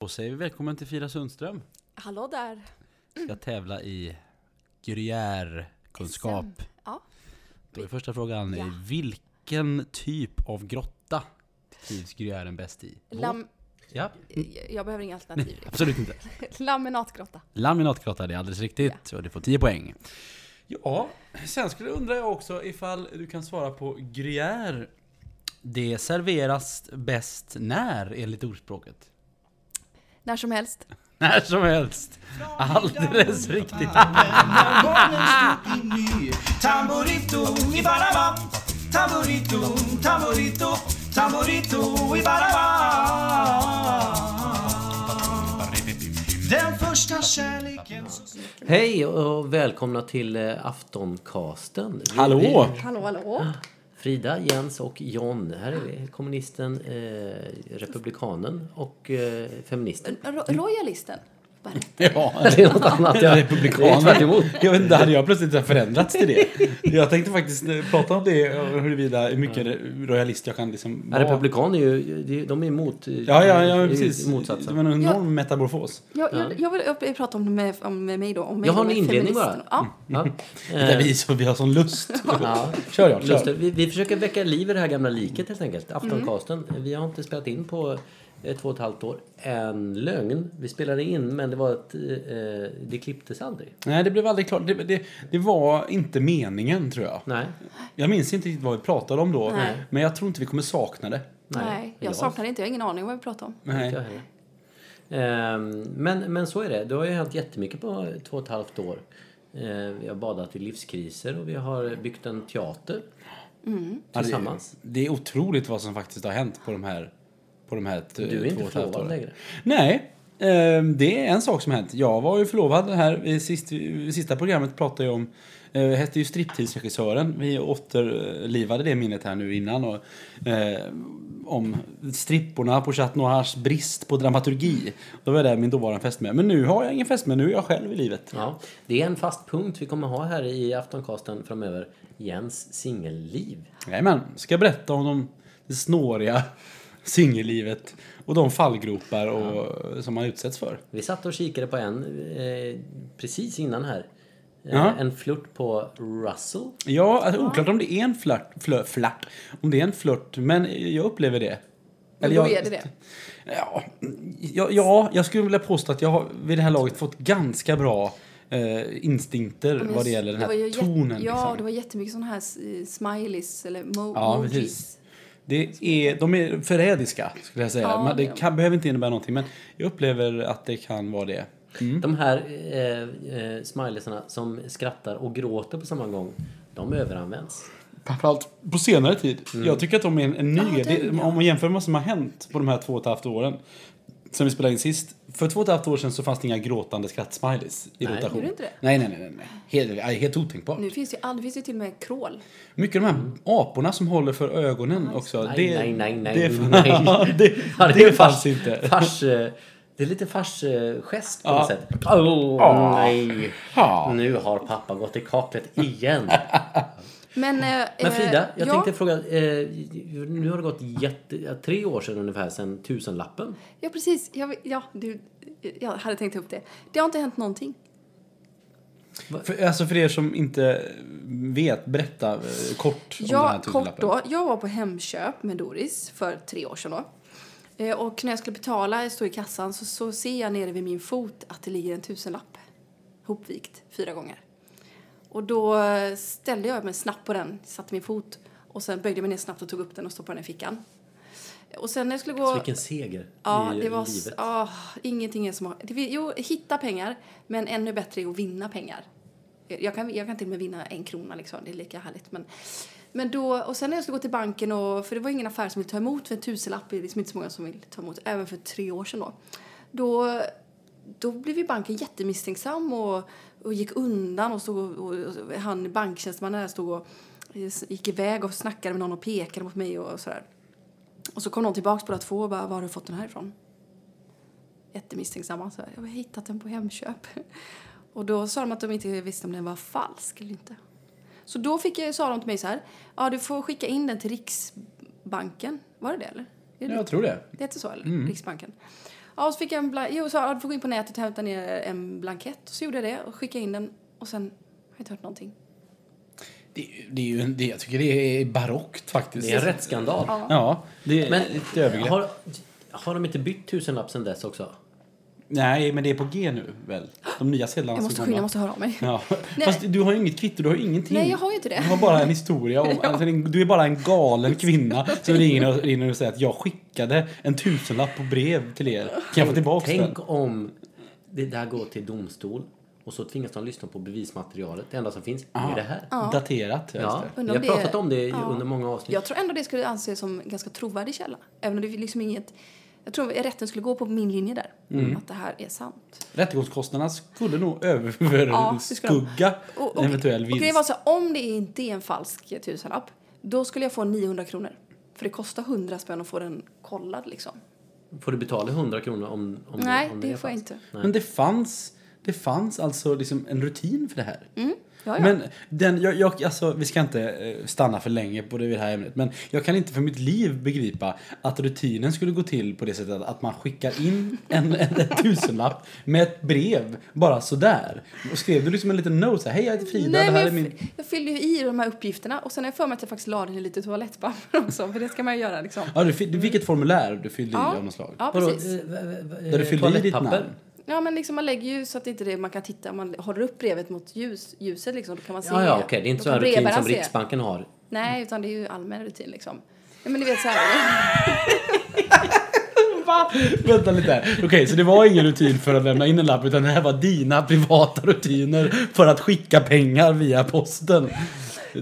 Då säger vi välkommen till Fira Sundström. Hallå där. Ska tävla i gruyère-kunskap. Ja. Då är första frågan, Ja. vilken typ av grotta trivs gruyären bäst i? Lam, Ja, jag behöver inga alternativ. absolut inte. Laminatgrotta. Laminatgrotta, det är alldeles riktigt. Och du får 10 poäng. Ja, sen skulle jag också ifall du kan svara på gruyère. Det serveras bäst när, enligt ordspråket? När som helst. När som helst. Alldeles riktigt. Tamborito i Barabam Tamborito, tamborito, tamborito i Den första kärleken Hej och välkomna till eh, Aftoncasten. Hallå! Hallå, hallå. Frida, Jens och John. Här är. Kommunisten, eh, republikanen och eh, feministen. Ro- royalisten. Berätta. Ja, Det är något annat. Ja. Det Republikaner. Jag vet inte, hade jag plötsligt förändrats till det? Jag tänkte faktiskt eh, prata om det, och huruvida hur mycket royalist jag kan liksom Ja, republikaner är ju, de- är emot... eh, Ja, ja, ja, är ju precis. Det Motsatsen. var en enorm metamorfos. Jag, jag, jag vill upp, prata om, det med, om med mig då. Om mig Jag har en inledning bara. Ja. Ja. Där Eh, vi, så, vi har sån lust. Ja. Kör jag, det. kör. Vi, vi försöker väcka liv i det här gamla liket helt enkelt. Aftoncasten. Vi har inte spelat in på eh, två och ett halvt år. En lögn. Vi spelade in men det var ett... Eh, det klipptes aldrig. Nej, det blev aldrig klart. Det, det, det var inte meningen, tror jag. Nej. Jag minns inte riktigt vad vi pratade om då. Nej. Men jag tror inte vi kommer sakna det. Nej, Nej, jag saknar det inte. Jag har ingen aning om vad vi pratar om. Nej. jag heller. Ehm, men, men så är det. Det har ju hänt jättemycket på två och ett halvt år. Ehm, vi har badat i livskriser och vi har byggt en teater Ja, det- tillsammans. Det är otroligt vad som faktiskt har hänt på de här, på de här t- Du är två inte förlovad längre. Nej, eh, det är en sak som hänt. Jag var ju förlovad här i sist, i sista programmet pratade jag om eh, hette ju striptease-regissören. Vi återlivade det minnet här nu innan. Och, eh, om stripporna på Chat Noirs brist på dramaturgi. Då var det min dåvarande fästmö. Men nu har jag ingen fästmö, nu är jag själv i livet. Ja, det är en fast punkt vi kommer ha här i Aftoncasten framöver. Jens singelliv. Jajamän, ska jag berätta om de, snåriga singellivet och de fallgropar och, som man utsätts för. Vi satt och kikade på en eh, precis innan här. Eh, Ja. En flört på Russell. Ja, alltså, oklart om det är en flört, flört, flört, om det är en flört, men jag upplever det. Men då är det det. Ja, ja, ja, jag skulle vilja påstå att jag har vid det här laget fått ganska bra eh, instinkter Men vad det gäller den här tonen. Ja, liksom. det var jättemycket sådana här smileys eller mo- Ja, emojis. precis. Det är, de är förrädiska, skulle jag säga. Ja, Men det kan, behöver inte innebära någonting, men jag upplever att det kan vara det. De här eh, eh, smileysarna som skrattar och gråter på samma gång. De överanvänds. Framförallt på senare tid. Jag tycker att de är en, en ny... Ja, det, ja. Om man jämför med vad som har hänt på de här två och ett halvt åren. Sen vi spelade in sist. För två och ett halvt år sedan så fanns det inga gråtande skrattsmileys i Nej. rotation. Gjorde det inte det? Nej, nej, nej. nej, nej. Helt, helt otänkbart. Nu finns det ju, all, det finns ju till och med krål. Mycket av de här aporna som håller för ögonen också. Nej, det, nej, nej, nej, det, nej. det, Ja, det, är en fanns fars- inte. Fars, det är lite farsgest på Ja. något sätt. Åh, Ja. nej. Ja. Nu har pappa gått i kaklet igen. Men, eh, Men Frida, jag ja, tänkte fråga. Eh, nu har det gått jätte, ja, tre år sedan ungefär sedan tusenlappen. Ja, precis. Jag, ja, du, jag hade tänkt upp det. Det har inte hänt någonting. För, alltså för er som inte vet, berätta eh, kort om den här Ja, kort då. Jag var på Hemköp med Doris för tre år sedan då. Eh, Och när jag skulle betala, jag står i kassan, så, så ser jag nere vid min fot att det ligger en tusenlapp. Hopvikt fyra gånger. Och då ställde jag mig snabbt på den, satte min fot och sen böjde jag mig ner snabbt och tog upp den och stoppade den i fickan. Och sen när jag skulle gå... Så vilken seger Ja, i det var... livet. ah, ingenting är som jo, hitta pengar, men ännu bättre är att vinna pengar. Jag kan, jag kan till och med vinna en krona, liksom. det är lika härligt. Men, men då, och sen när jag skulle gå till banken, och, för det var ingen affär som ville ta emot för en tusenlapp, det är liksom inte så många som vill ta emot, även för tre år sedan då. Då, då blev ju banken jättemisstänksam och, och gick undan och, stod och, och, han banktjänstemannen där stod och eh, gick iväg och snackade med någon och pekade mot mig och sådär. Och så kom någon tillbaks båda två och bara, var har du fått den här ifrån? Jättemisstänksamma. Så jag har hittat den på Hemköp. Och då sa de att de inte visste om den var falsk eller inte. Så då fick jag, sa de till mig så här, ja du får skicka in den till Riksbanken. Var det det eller? Är det Jag tror det. det heter så eller? Riksbanken. Ja, och så fick jag en blankett. Jo, så jag får gå in på nätet och hämta ner en blankett. Och så gjorde jag det och skickade in den. Och sen har jag inte hört någonting. Det, det är ju en, det, jag tycker det är barockt faktiskt. Det är en rättsskandal. Ja, det är Men ett övergrepp. har, har de inte bytt tusenlapp sen dess också? Nej, men det är på G nu väl? De nya sedlarna Jag måste skynda, jag måste höra av mig. Ja. Nej. Fast du har ju inget kvitto, du har ju ingenting. Nej, jag har ju inte det. Du har bara en historia. Om, alltså, du är bara en galen kvinna som ringer och, ringer och säger att jag skickade en tusenlapp på brev till er. Kan jag få tillbaka den? Tänk om det där går till domstol och så tvingas de lyssna på bevismaterialet. Det enda som finns är det här. Daterat, ja. Ja, just vi har pratat om det ja. under många avsnitt. Jag tror ändå det skulle anses som ganska trovärdig källa. Även om det är liksom inget... Jag tror rätten skulle gå på min linje där. Mm. Att det här är sant. det. Rättegångskostnaderna skulle nog Ja, det överskugga Och, och, en eventuell och vinst. grejen var så här, om det inte är en falsk tusenlapp, då skulle jag få 900 kronor. För det kostar 100 spänn att få den kollad liksom. Får du betala 100 kronor om, om Nej, det, om det är får jag falskt? inte. Nej. Men det fanns, det fanns alltså liksom en rutin för det här. Mm. Ja, ja. Men den, jag, jag, alltså, vi ska inte eh, stanna för länge på det här ämnet. Men jag kan inte för mitt liv begripa att rutinen skulle gå till på det sättet att man skickar in en, en, en tusenlapp med ett brev bara sådär. Och skrev du liksom en liten note såhär, hej jag heter Frida, Nej, det här är jag, min... jag fyllde ju i de här uppgifterna och sen har jag för mig att jag faktiskt la den i lite toalettpapper också, för det ska man ju göra liksom. Ja, du, fi- du fick ett formulär du fyllde i Ja. av något slag. Ja, precis. eh, v- Där du fyllde i ditt namn. Ja, men liksom man lägger ju så att inte det, man kan titta, man håller upp brevet mot ljus, ljuset liksom, då kan man se. Ja, ja, okej. Det är inte så en rutin som se. Riksbanken har. Nej, utan det är ju allmän rutin liksom. Ja, men ni vet så här. Vänta lite här. Okej, så det var ingen rutin för att lämna in en lapp utan det här var dina privata rutiner för att skicka pengar via posten.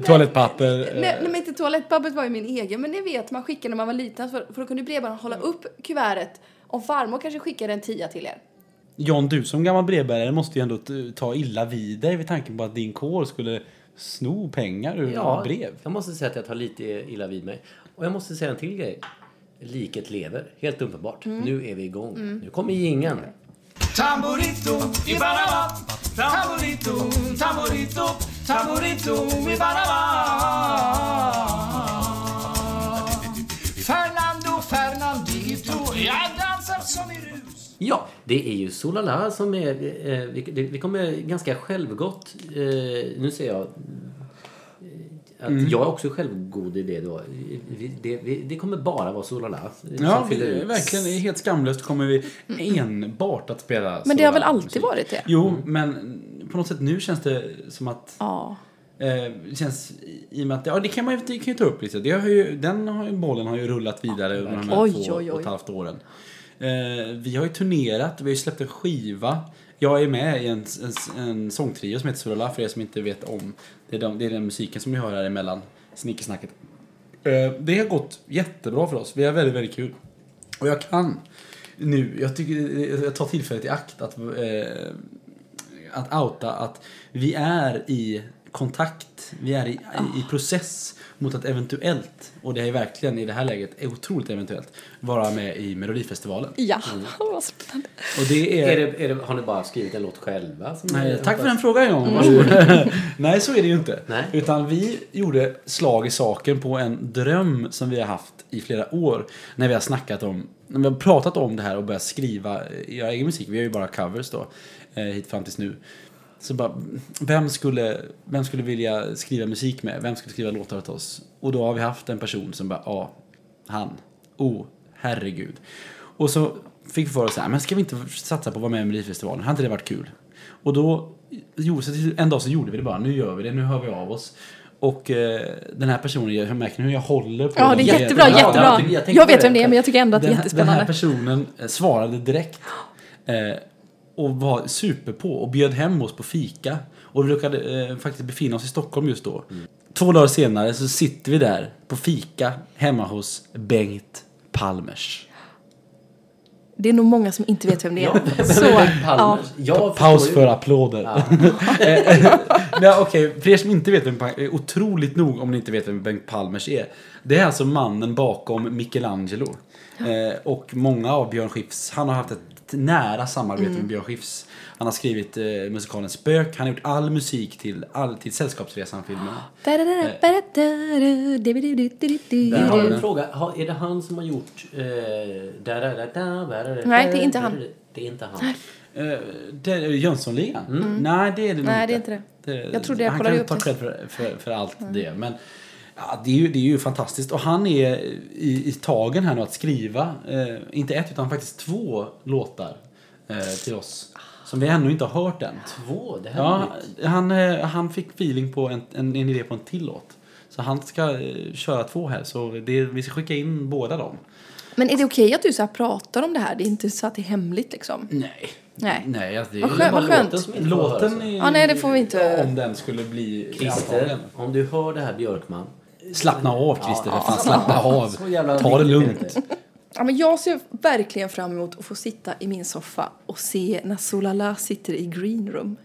Toalettpapper. Nej, eh, nej, men inte toalettpappret var ju min egen, men ni vet man skickade när man var liten för, för då kunde brevbäraren hålla upp kuvertet om farmor kanske skickade en tia till er. John, du som gammal brevbärare måste ju ändå ta illa vid dig vid tanken på att din kår skulle sno pengar ur Ja, brev. jag måste säga att jag tar lite illa vid mig. Och jag måste säga en till grej. Liket lever, helt uppenbart. Nu är vi igång. Nu kommer jingeln. Tamborito i Panama. Tamborito, tamborito, tamborito i Panama. Fernando, Fernandito, jag dansar som i rus. Ja, det är ju Solala som är... Eh, vi, det, vi kommer ganska självgott... Eh, nu säger jag... eh, Att Mm. Jag är också självgod i det då. Vi, det, vi, det kommer bara vara Solala Ja, vi, ut. verkligen helt skamlöst kommer vi enbart att spela Men det har väl alltid musik. varit det? Jo, men på något sätt nu känns det som att Ja. Eh, det känns i och med att, ja det kan man ju, det kan ju ta upp lite. Det har ju, den har ju, bollen har ju rullat vidare under de här Oj, två oj, oj. och ett halvt åren. Eh, vi har ju turnerat, vi har ju släppt en skiva. Jag är med i en, en, en sångtrio som heter Surala för er som inte vet om. Det är, de, det är den musiken som ni hör här emellan snickesnacket. Eh, det har gått jättebra för oss. Vi har väldigt, väldigt kul. Och jag kan nu, jag tycker, eh, jag tar tillfället i akt att eh, att outa att vi är i kontakt, vi är i, i, process mot att eventuellt, och det är verkligen i det här läget är otroligt eventuellt, vara med i Melodifestivalen. Ja, vad spännande. Och det är... Är det, är det, har ni bara skrivit en låt själva? Som Nej, tack för hoppas- den frågan John, varsågod. Nej, så är det ju inte. Nej. Utan vi gjorde slag i saken på en dröm som vi har haft i flera år. När vi har snackat om, när vi har pratat om det här och börjat skriva, eh, göra egen musik. Vi har ju bara covers då, eh, hit fram tills nu. Så bara, vem skulle, vem skulle vilja skriva musik med? Vem skulle skriva låtar åt oss? Och då har vi haft en person som bara, ja, han. Oh, herregud. Och så fick vi för oss här, men ska vi inte satsa på att vara med i Melodifestivalen? Har inte det varit kul? Och då, jo, så en dag så gjorde vi det bara, nu gör vi det, nu hör vi av oss. Och eh, den här personen, jag märker hur jag håller på Ja, det är den. jättebra, Ja, jättebra. jag jag Jag, vet vem det är, men jag tycker ändå att det är här- den här jättespännande. personen svarade direkt. Eh, och var superpå och bjöd hem oss på fika. Och vi råkade eh, faktiskt befinna oss i Stockholm just då. Två dagar senare så sitter vi där på fika hemma hos Bengt Palmers. Det är nog många som inte vet vem det är. Ja, Så, Palmers. ja. Jag Paus för applåder. Nej, okej, för er som inte vet vem Pa- eh, otroligt nog om ni inte vet vem Bengt Palmers är. Det är alltså mannen bakom Michelangelo. Eh, och många av Björn Skifs, han har haft ett ett nära samarbete med Björn Skifs. Han har skrivit eh, musikalen Spök. Han har gjort all musik till, all, till Sällskapsresan-filmerna. Där har vi en fråga. Är det han som har gjort... Eh, da, da, da, Nej, det är inte han. Det är inte han. Eh, det är Jönssonligan? Nej, det är det nog Nej, det är inte det. Jag trodde jag han kan ta cred för, för, för allt det. Men ja, det, är ju, det är ju fantastiskt. Och han är i, i tagen här nu att skriva, eh, inte ett utan faktiskt två låtar eh, till oss. Som vi ännu inte har hört än. Två? Det här är Ja, han, eh, han fick feeling på en, en, en idé på en till låt. Så han ska eh, köra två här. Så det, vi ska skicka in båda dem. Men är det okej att du så här pratar om det här? Det är inte så att det är hemligt liksom? Nej. Nej. Nej, alltså det Vad är vad skönt. låten som inte Låten är, Ja, nej, det får vi inte- Om den skulle bli Christer, om du hör det här Björkman. Slappna av Christer, Ja, fan slappna av. Ta det lugnt. Ja, men jag ser verkligen fram emot att få sitta i min soffa och se när Solala sitter i green room.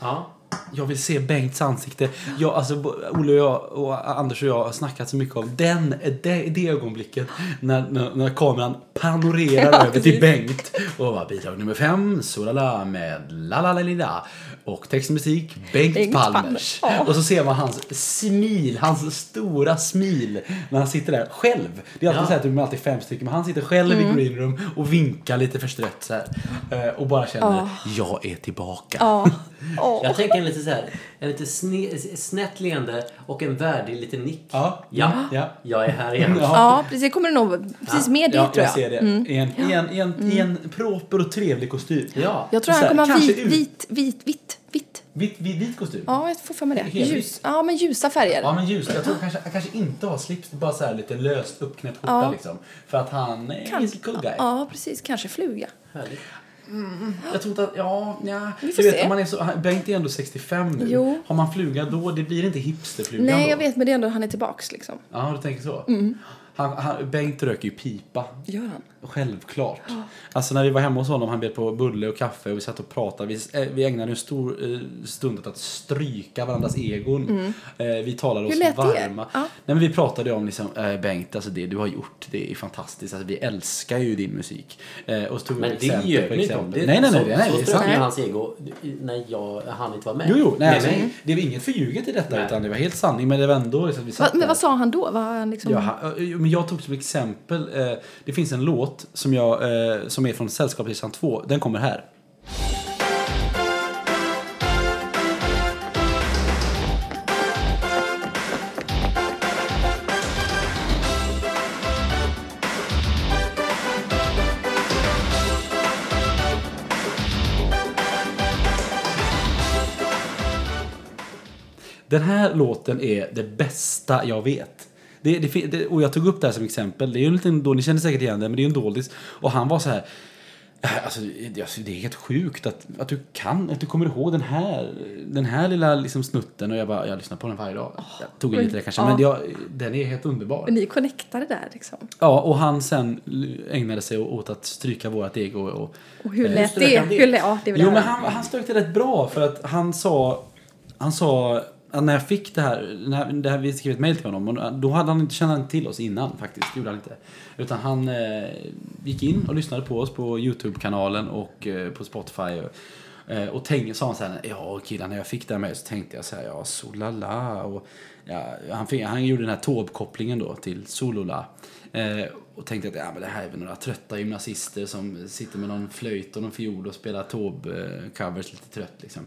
Ja. Jag vill se Bengts ansikte. Jag, alltså, Olle och jag och Anders och jag har snackat så mycket om den, det, det ögonblicket när, när, när kameran panorerar Ja, över till. Bengt. Och bara, bidrag nummer fem, Solala med La La La Lilla. Och text och musik, Bengt, Bengt Palmers. Palmers. Ja. Och så ser man hans smil, hans stora smil när han sitter där själv. Det är alltid Ja. så här är alltid fem stycken, men han sitter själv Mm. i green room och vinkar lite förstrött så här. Eh, Och bara känner, jag är tillbaka. Åh. Jag tänker lite så här, en lite sne, snett leende och en värdig liten nick. Ja. Ja, Ja. jag är här igen. Ja. Ja, precis. Det kommer det nog precis med det Ja, tror jag jag. ser det. I en, i en, i en, i en proper och trevlig kostym. Ja. Jag tror han kommer ha vit, vit, vit, vitt, vitt. Vit, vit, vit kostym. Ja, jag får för mig det. Ljus. Ja, men ljusa färger. Ja men ljus. Jag tror kanske, han kanske inte har slips, bara så här lite löst uppknäppt skjorta Ja. liksom. För att han är en cool guy. Ja, precis. Kanske fluga. Härligt. Jag tror inte att, ja, ja. Vi får vet, se. man är så, Bengt är ändå 65 nu. Jo. Har man fluga då, det blir inte hipsterflugan Nej, då. jag vet, men det är ändå han är tillbaks liksom. Ja, du tänker så? Mm. Han, han, Bengt röker ju pipa. Gör han? Självklart. Alltså när vi var hemma hos honom, han bjöd på bulle och kaffe och vi satt och pratade. Vi, eh, vi ägnade en stor eh, stund åt att stryka varandras egon. Eh, vi talade Mm. Oss varma. Ja. Nej, men vi pratade om liksom, eh, Bengt, alltså det du har gjort, det är fantastiskt. Alltså, vi älskar ju din musik. Eh, och så tog vi Men det exempel på ni inte om. exempel. Det- Nej, nej, nej. så, nej, nej så det är strök ju hans ego när jag, han inte var med. Jo, jo, nej, Med alltså, mig. det var inget förljuget i detta Nej. utan det var helt sanning. Men det var ändå liksom, vi Va, satt men där. vad sa han då? Var han liksom... Ja, han- eh, men jag tog som exempel, eh, det finns en låt som, jag, eh, som är från Sällskapsresan 2. Den kommer här. Den här låten är det bästa jag vet. Det, det, det, och jag tog upp det här som exempel. Det är ju en liten, då, ni känner säkert igen det, men det är en doldis. Och han var så här. "Äh, Alltså, det, alltså, det är helt sjukt att, att du kan, att du kommer ihåg den här, den här lilla liksom, snutten. Och jag bara, jag lyssnar på den varje dag. Jag tog lite det kanske, Ja. men jag, den är helt underbar. Ni connectade där liksom. Ja, och han sen ägnade sig åt att stryka vårat ego. Och, Och hur Eh, lät det? det? Hur lät, ja, det Jo, men han, han strök rätt bra för att han sa, han sa när jag fick det här, när det här vi skrev ett mejl till honom, och då hade han inte, känt till oss innan faktiskt, det gjorde han inte. Utan han eh, gick in och lyssnade på oss på Youtube-kanalen och eh, på Spotify. Och, eh, och tänk, sa han så här, ja killar när jag fick det här mejlet så tänkte jag så här, ja solala. Och, ja, han, fick, han gjorde den här Taube-kopplingen då till Solula. Eh, och tänkte att ja, men det här är väl några trötta gymnasister som sitter med någon flöjt och någon fiol och spelar Taube-covers lite trött liksom.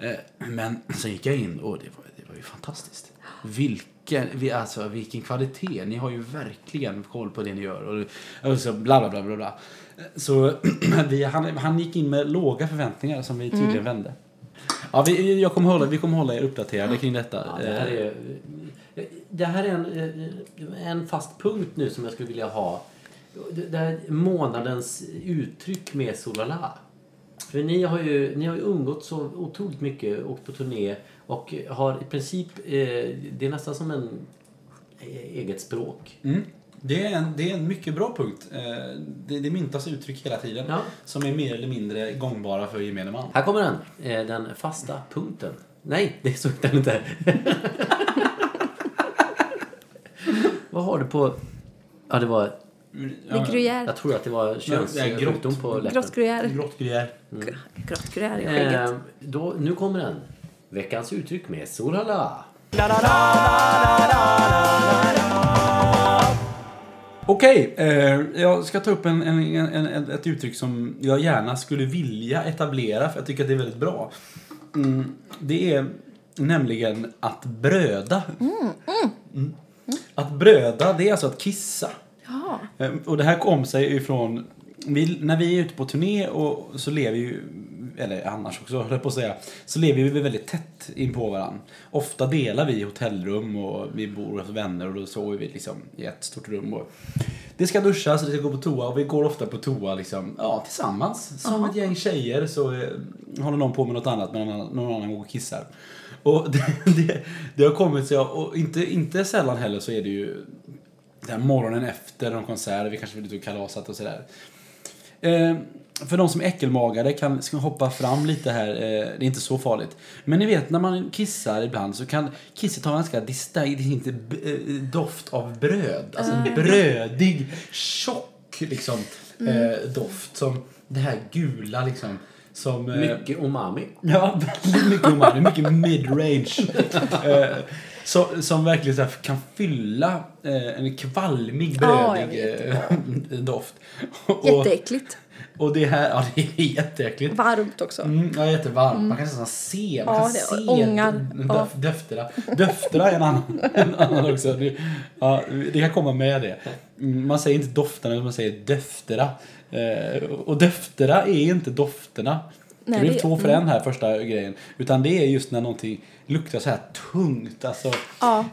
Eh, men så gick jag in och det var, det var ju fantastiskt. Vilken, vi, alltså, vilken kvalitet. Ni har ju verkligen koll på det ni gör. Och, och så bla bla bla bla bla. Så vi, han, han gick in med låga förväntningar som vi tydligen vände. Ja, vi, jag kommer hålla, vi kommer hålla er uppdaterade kring detta. Ja, det här är, det här är en, en fast punkt nu som jag skulle vilja ha. Det här månadens uttryck med Solala. För ni har ju, ni har ju umgått så otroligt mycket, åkt på turné och har i princip, eh, det är nästan som en eh, eget språk. Mm. Det, är en, det är en mycket bra punkt. Eh, Det, det myntas uttryck hela tiden Ja. som är mer eller mindre gångbara för gemene man. Här kommer den, eh, den fasta punkten. Nej, det är så den inte. Vad har du på... Ja, det var Ja, Gruyère. Jag tror att det var könssjukdom på läppen. Gross gruyère. Grått gruyère. Grått gruyère i skägget. Eh, då, nu kommer den. Veckans uttryck med Solala. Okej, eh, jag ska ta upp en, en, en, en, ett uttryck som jag gärna skulle vilja etablera för jag tycker att det är väldigt bra. Mm, det är nämligen att bröda. Mm. Att bröda, det är alltså att kissa. Ja. Eh, Och det här kom sig ifrån, vi, när vi är ute på turné och så lever ju, eller annars också höll jag på att säga, så lever vi väldigt tätt in på varandra. Ofta delar vi hotellrum och vi bor hos vänner och då sover vi liksom i ett stort rum. Och det ska duschas, det ska gå på toa och vi går ofta på toa liksom, ja, tillsammans. Som ett gäng tjejer så eh, håller någon på med något annat medan någon, någon annan går och kissar. Och det, det, det har kommit sig, och inte, inte sällan heller så är det ju den här morgonen efter någon konsert, vi kanske vill ut och kalasat och sådär. Eh, för de som är äckelmagade kan ska hoppa fram lite här, eh, det är inte så farligt. Men ni vet när man kissar ibland så kan kisset ha en ganska distinkt eh, doft av bröd. Alltså en brödig, tjock liksom, eh, doft. Som det här gula liksom. Som, eh, Mycket umami. Ja, väldigt mycket umami. Mycket mid-range. så, som verkligen så kan fylla eh, en kvalmig, brödig vet. eh, doft. Jätteäckligt. och det här, ja det är jätteäckligt. Varmt också. Mm, ja, jättevarmt. Man kan nästan se, man Ja, kan se ångar. Ja. döfterna. Döfterna är en annan, en annan också. Det, ja, det kan komma med det. Mm, Man säger inte dofterna, utan man säger döfterna. Eh, och döfterna är inte dofterna. Nej, det blev det- två för en här första grejen. Utan det är just när någonting luktar så här tungt. Alltså, Ja.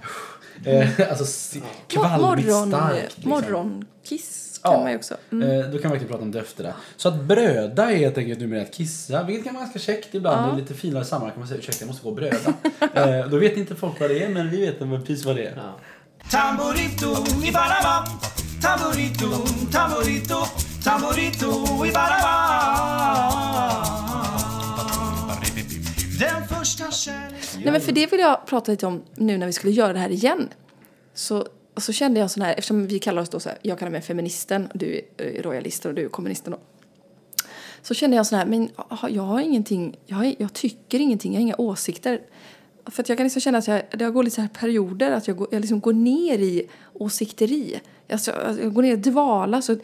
eh, alltså kvalmigt Morgon, starkt. Liksom. Morgonkiss kan Ja. man ju också. Mm. Eh, Då kan man verkligen prata om döfterna. Så att bröda är helt enkelt numera att kissa, vilket kan vara ganska käckt ibland. Ja. I lite finare sammanhang kan man säga ursäkta jag måste gå och bröda. eh, då vet inte folk vad det är, men vi vet precis vad det är. Ja. Tamborito i Panama Tamborito, tamborito, tamborito i Panama den första kärleken Nej, men för det vill jag prata lite om nu när vi skulle göra det här igen. Så, och så kände jag sån här, eftersom vi kallar oss då så här, jag kallar mig feministen, och du är royalisten och du är kommunisten då. Så kände jag sån här, men jag har ingenting, jag, har, jag tycker ingenting, jag har inga åsikter. För att jag kan liksom känna att jag, det går lite så här perioder, att jag, går, jag liksom går ner i åsikteri. Alltså, alltså jag går ner i dvala. Så,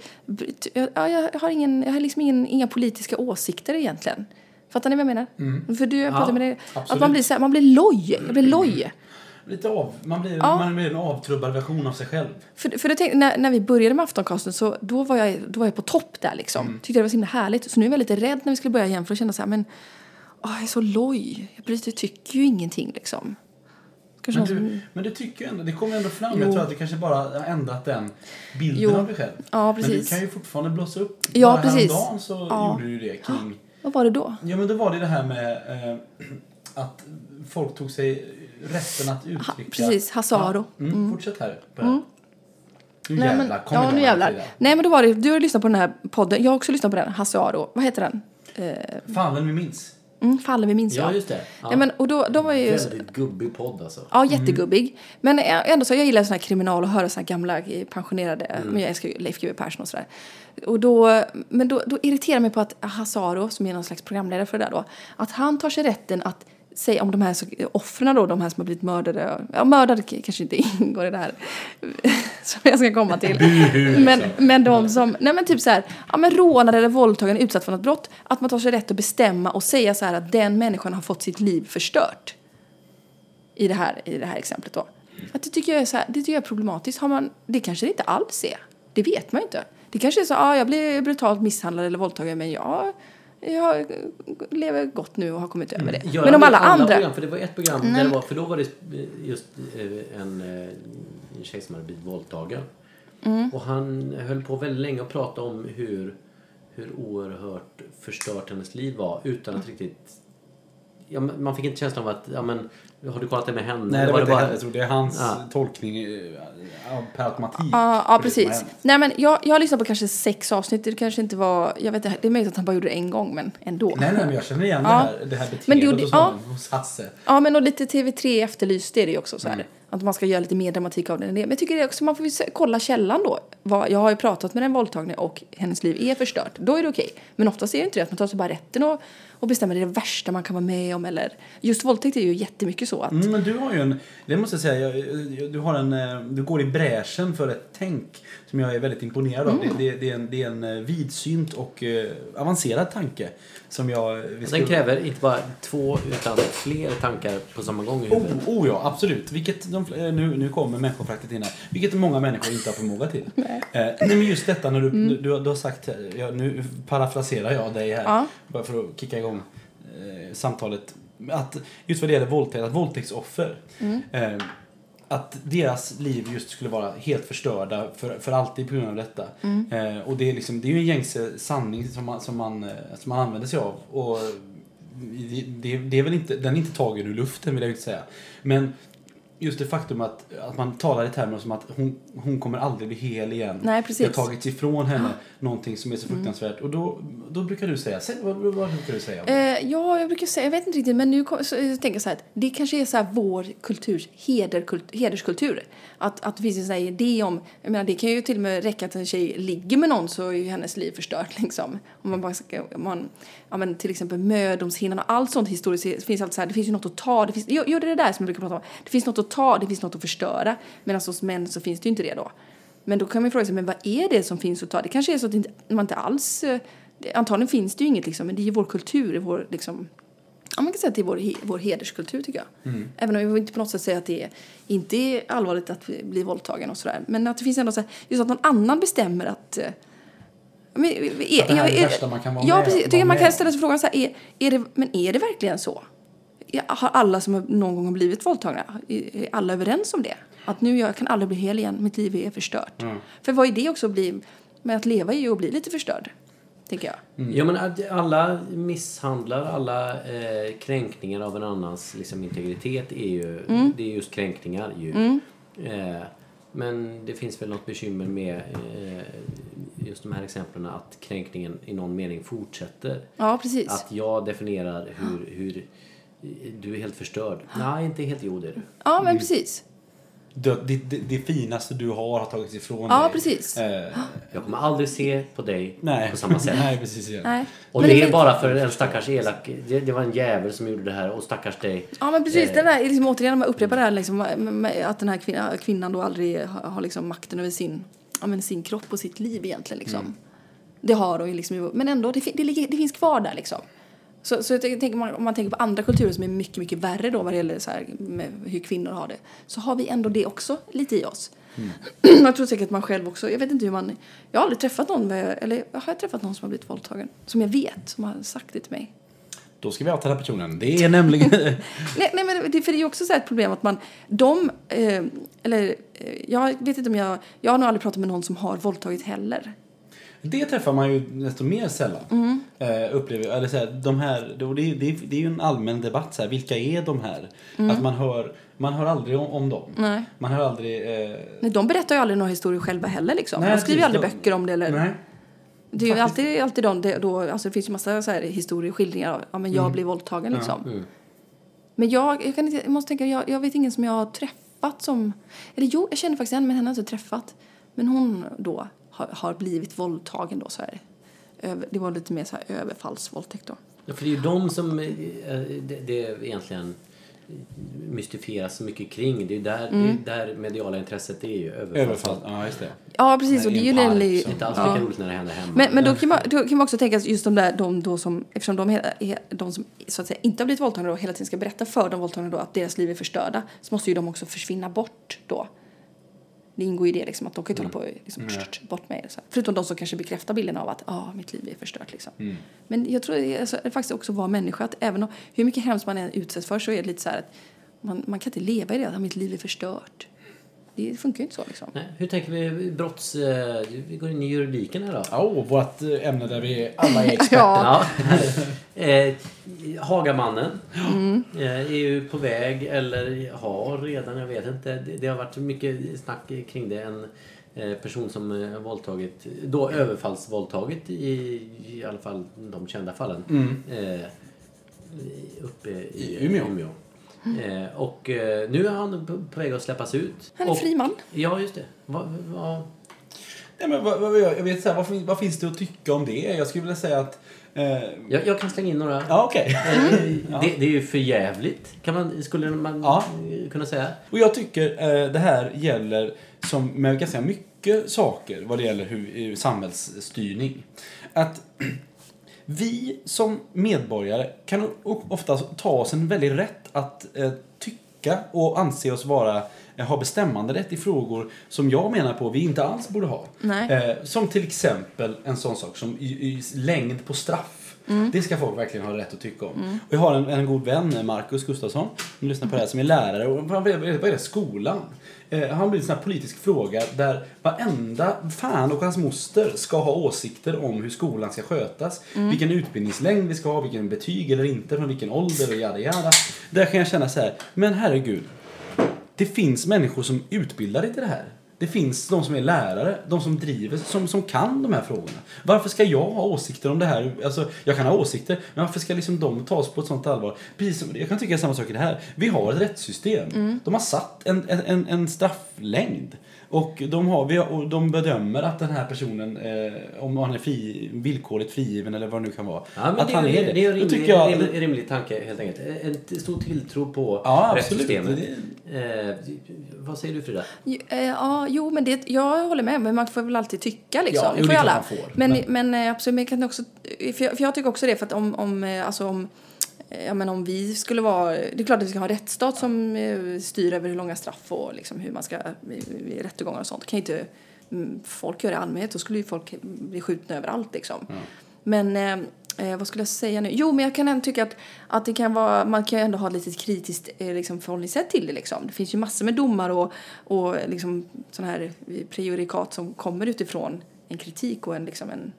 jag, jag har, ingen, jag har liksom ingen, inga politiska åsikter egentligen. Fattar ni vad jag menar? För du, jag pratar Ja, med dig. Att man blir, så här, man blir loj. Jag blir loj. Lite av, man, blir, Ja. man blir en avtrubbad version av sig själv. För, för det tänkte, när, när vi började med Aftoncasten så då var, jag, då var jag på topp där liksom. Tyckte det var så himla härligt. Så nu är jag lite rädd när vi skulle börja igen för att känna så här, men åh, jag är så loj. Jag bryter, tycker ju ingenting liksom. Kanske Men du, som, men du tycker ändå, det kommer ändå fram. Jo. Jag tror att du kanske bara har ändrat den bilden Jo. av dig själv. Ja, Men du precis. kan ju fortfarande blåsa upp. Ja, Bara precis. Häromdagen så Ja. gjorde du ju det kring vad var det då? Ja, men då var det det här med eh, att folk tog sig rätten att uttrycka... precis, Hasaro. Ja. Mm, Fortsätt här. det. Nu Nej, jävlar, men, ja, nu jävlar. Nej, men då var det, du har lyssnat på den här podden. Jag har också lyssnat på den. Hasse Aro. Vad heter den? Eh, Fan, vem vi minns. Mm, Fallen vi minns Ja, just det. Ja. Ja, men, och då, då var jag ju... Väldigt gubbig podd alltså. Ja, jättegubbig. Men ändå så, jag gillar sån här kriminal och höra såna här gamla eh, pensionerade, Mm. men jag älskar ju Leif GW Persson och sådär. Och då, men då, då irriterar mig på att Hasaro, som är någon slags programledare för det där då, att han tar sig rätten att säga om de här offren då, de här som har blivit mördade, ja mördade kanske inte ingår i det här som jag ska komma till. men, men de som, nej men typ så här, ja men rånade eller våldtagen utsatt för något brott, att man tar sig rätt att bestämma och säga så här att den människan har fått sitt liv förstört i det här, i det här exemplet då. Att det, tycker jag är så här, det tycker jag är problematiskt. Har man, det kanske det inte alls är. Det vet man ju inte. Det kanske är så ah, jag blev brutalt misshandlad eller våldtagen men jag, jag lever gott nu och har kommit över det. Göra men om alla andra... Program, för det var ett program där det var, för då var det just eh, en, eh, en tjej som hade blivit våldtagen. Mm. Och han höll på väldigt länge och pratade om hur, hur oerhört förstört hennes liv var utan att riktigt... Ja, man fick inte känslan av att, ja men, har du kollat det med henne? Nej, det var inte bara- jag tror det är hans Ja. tolkning eh, av per automatik. Ja, ja det precis. Nej, men jag, jag har lyssnat på kanske sex avsnitt. Det kanske inte var... Jag vet inte, det är möjligt att han bara gjorde det en gång, men ändå. Nej, nej, men jag känner igen Ja. det här, det här Men beteendet du- hos ja. hos Hasse. Ja, men och lite TV3 efterlyste det ju också så här. Att man ska göra lite mer dramatik av det än det. Men jag tycker det också, man får kolla källan då. Jag har ju pratat med den våldtagne och hennes liv är förstört. Då är det okej. Men oftast är det inte det. Att man tar sig bara rätten och, och bestämmer det, är det värsta man kan vara med om. Eller, just våldtäkt är ju jättemycket så att Mm, men du har ju en, det måste jag säga, du, har en, eh, du går i bräschen för ett tänk som jag är väldigt imponerad av. Det, det, det, är en, det är en eh, vidsynt och eh, avancerad tanke som jag... Vi Den skulle- kräver inte bara två utan fler tankar på samma gång i Oh, oh ja, absolut. Vilket de, nu, nu kommer människoföraktet in här. Vilket många människor inte har förmåga till. nej. Eh, nej men just detta när du, du, du, har- du har sagt, ja, nu parafraserar jag dig här. Ja. Bara för att kicka igång eh, samtalet. Att just vad det gäller våldtäkt, att våldtäktsoffer. Eh, att deras liv just skulle vara helt förstörda för, för alltid på grund av detta. Eh, och det är, liksom, det är ju en gängse sanning som man, som man, eh, som man använder sig av. Och det, det, det är väl inte, den är inte tagen ur luften vill jag inte säga. Men just det faktum att, att man talar i termer som att hon, hon kommer aldrig bli hel igen. Nej, precis. Det har tagits ifrån henne någonting som är så fruktansvärt. Och då, då brukar du säga, säg, vad, vad brukar du säga? Eh, ja, jag brukar säga, jag vet inte riktigt, men nu så, jag tänker jag så här att det kanske är så här vår kulturs hederkult, hederskultur. Att, att det finns en sån här idé om, jag menar det kan ju till och med räcka att en tjej ligger med någon så är ju hennes liv förstört liksom. Om man bara ska, om man, ja men till exempel mödomshinnan och allt sånt historiskt, finns allt så här, det finns ju något att ta, det finns, jo, jo det är det där som jag brukar prata om. Det finns något att ta, det finns något att förstöra. Medan hos män så finns det ju inte det då. Men då kan man ju fråga sig, men vad är det som finns att ta? Det kanske är så att inte, man inte alls... eh, Antagligen finns det ju inget liksom, men det är ju vår kultur, vår liksom... Ja, man kan säga att det är vår, vår hederskultur tycker jag. Även om jag vill inte på något sätt säga att det är, inte är allvarligt att bli våldtagen och sådär. Men att det finns ändå så här, just att någon annan bestämmer att... Men, är, Att det här är det värsta man kan vara ja, med- precis. Jag tycker man kan ställa sig frågan så här, är, är det, men är det verkligen så? Har alla som någon gång har blivit våldtagna, är alla överens om det? Att nu jag kan aldrig bli hel igen, mitt liv är förstört. För vad är det också att bli, med att leva är ju att bli lite förstörd, tänker jag. Ja, men alla misshandlar, alla eh, kränkningar av en annans liksom, integritet är ju det är just kränkningar. Ju. Eh, men det finns väl något bekymmer med eh, just de här exemplen att kränkningen i någon mening fortsätter. Ja, precis. Att jag definierar hur, hur du är helt förstörd. Nej, inte helt jo det är du. Ja, men precis. Det, det, det, det finaste du har har tagits ifrån Ja, dig. precis. Eh, Jag kommer aldrig se på dig nej. på samma sätt. nej, precis. Ja. Nej. Och Men det är fin- bara för en stackars elak... Det, det var en jävel som gjorde det här och stackars dig. Ja men precis, Eh. det där är liksom återigen man upprepar det här liksom, att den här kvinnan, kvinnan då aldrig har, har liksom makten över sin, ja, men sin kropp och sitt liv egentligen liksom. Det har hon ju liksom, men ändå det, det, det finns kvar där liksom. Så, så jag tänker, om man tänker på andra kulturer som är mycket, mycket värre då vad det gäller så här, hur kvinnor har det, så har vi ändå det också lite i oss. jag tror säkert att man själv också, jag vet inte hur man, jag har aldrig träffat någon, med- eller har jag träffat någon som har blivit våldtagen? Som jag vet, som har sagt det till mig. Då ska vi outa den här personen. Det är nämligen... Nej, nej men det, för det är ju också så ett problem att man, de, eh, eller eh, jag vet inte om jag, jag har nog aldrig pratat med någon som har våldtagit heller. Det träffar man ju desto mer sällan. Mm. Eh, upplever, eller så här, de här, det, det, det, är ju en allmän debatt. Så här, vilka är de här? Att man hör, man hör aldrig om, om dem. Mm. Nej. Man hör aldrig... Eh, Nej, de berättar ju aldrig några historier själva heller liksom. Nej, de skriver ju aldrig De- böcker om det eller. nej. Det är ju Faktiskt. alltid, alltid de, det, då, alltså det finns ju massa så här historier, skildringar av, ja men jag blev våldtagen liksom. Men jag, jag, kan inte, jag måste tänka, jag, jag vet ingen som jag har träffat som, eller jo, jag känner faktiskt en, men henne har jag inte träffat. Men hon då har, har blivit våldtagen då så här. Över, det var lite mer så här överfallsvåldtäkt då. Ja, för det är ju de som eh, det, det egentligen mystifieras så mycket kring. Det är där, Mm. det är där mediala intresset är ju överfall. Överfall. Ja, just det. Ja, precis. Och det är ju park, inte alls lika roligt när det händer hemma. Men, men då, kan man, då kan man också tänka att just de där, de då som, eftersom de, he- de som så att säga inte har blivit våldtagna då hela tiden ska berätta för de våldtagna då att deras liv är förstörda, så måste ju de också försvinna bort då. Det ingår ju i det liksom, att de kan inte hålla på och liksom, bort med så. Förutom de som kanske bekräftar bilden av att ah, mitt liv är förstört liksom. Men jag tror alltså, det faktiskt också vara människa, att även om, hur mycket hemskt man än utsätts för så är det lite så här att man, man kan inte leva i det, att mitt liv är förstört. Det funkar ju inte så liksom. Nej, hur tänker vi brotts... eh, Vi går in i juridiken här då. Ja, oh, vårt eh, ämne där vi alla är experter. Ja. Ja. eh, Hagamannen Mm. eh, är ju på väg, eller har redan, jag vet inte. Det, det har varit mycket snack kring det. En eh, person som våldtagit, då överfallsvåldtagit i, i alla fall de kända fallen. Mm. Eh, uppe i, I Umeå. Eh, och eh, nu är han på, på väg att släppas ut. Han är och, fri man. Ja, just det. Va, va, Nej, men vad, vad, jag jag vet så här, vad, vad finns det att tycka om det? Jag skulle vilja säga att... Eh, jag, jag kan slänga in några. ja, okej. Eh, det, det är ju för jävligt kan man, skulle man Ja. eh, kunna säga. Och jag tycker eh, det här gäller som med ganska mycket saker vad det gäller hur, eh, samhällsstyrning. Att vi som medborgare kan ofta ta oss en väldig rätt att eh, tycka och anse oss vara eh, ha bestämmande rätt i frågor som jag menar på vi inte alls borde ha. Eh, som till exempel en sån sak som i, i längd på straff. Det ska folk verkligen ha rätt att tycka om. Och jag har en, en god vän, Marcus Gustafsson, som lyssnar på det här, som är lärare och han började skolan. Eh, han blir en sån här politisk fråga där varenda fan och hans moster ska ha åsikter om hur skolan ska skötas. Vilken utbildningslängd vi ska ha, vilken betyg eller inte, från vilken ålder och jada jada. Där kan jag känna så här, men herregud. Det finns människor som utbildar dig till det här. Det finns de som är lärare, de som driver, som, som kan de här frågorna. Varför ska jag ha åsikter om det här? Alltså, jag kan ha åsikter, men varför ska liksom de tas på ett sånt allvar? Precis som, jag kan tycka samma sak i det här. Vi har ett rättssystem. De har satt en, en, en strafflängd. Och de, har, och de bedömer att den här personen, eh, om han är fri, villkorligt frigiven eller vad det nu kan vara, Ja, men att det, han är, är det. det är en rimlig, tycker jag, rimlig, rimlig tanke helt enkelt. En stor tilltro på Ja, absolut. rättssystemet. Eh, vad säger du Frida? Jo, eh, Ja, jo, men det, jag håller med. Men man får väl alltid tycka liksom. Ja, jo, det får alla. man får. Men, Men- men, eh, absolut, men jag kan också... För jag, för jag tycker också det, för att om, om, eh, alltså om, ja, men om vi skulle vara... Det är klart att vi ska ha en rättsstat som eh, styr över hur långa straff och liksom hur man ska... i Rättegångar och sånt. kan inte mm, folk göra i allmänhet. Då skulle ju folk bli skjutna överallt liksom. Men... Eh, Eh, vad skulle jag säga nu? Jo, men jag kan ändå tycka att, att det kan vara, man kan ju ändå ha ett litet kritiskt eh, liksom, förhållningssätt till det. Liksom. Det finns ju massor med domar och, och liksom, sådana här prejudikat som kommer utifrån en kritik och en, liksom en,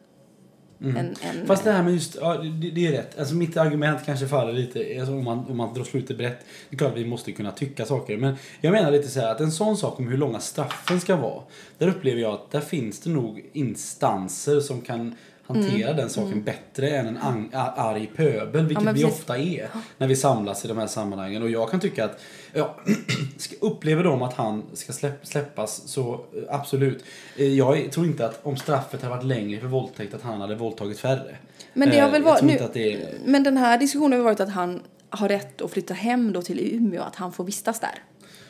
en, en Fast det här med just, ja, det, det är rätt. Alltså mitt argument kanske faller lite, alltså om, man, om man drar slutet brett. Det är klart att vi måste kunna tycka saker. Men jag menar lite så här att en sån sak om hur långa straffen ska vara. Där upplever jag att där finns det nog instanser som kan hantera den saken bättre än en arg pöbel, vilket men vi ofta är när vi samlas i de här sammanhangen. Och jag kan tycka att, ja, upplever de att han ska släpp, släppas så eh, absolut. Eh, Jag tror inte att om straffet hade varit längre för våldtäkt att han hade våldtagit färre. Men det har Eh, väl varit nu, är... Men den här diskussionen har varit att han har rätt att flytta hem då till Umeå, att han får vistas där.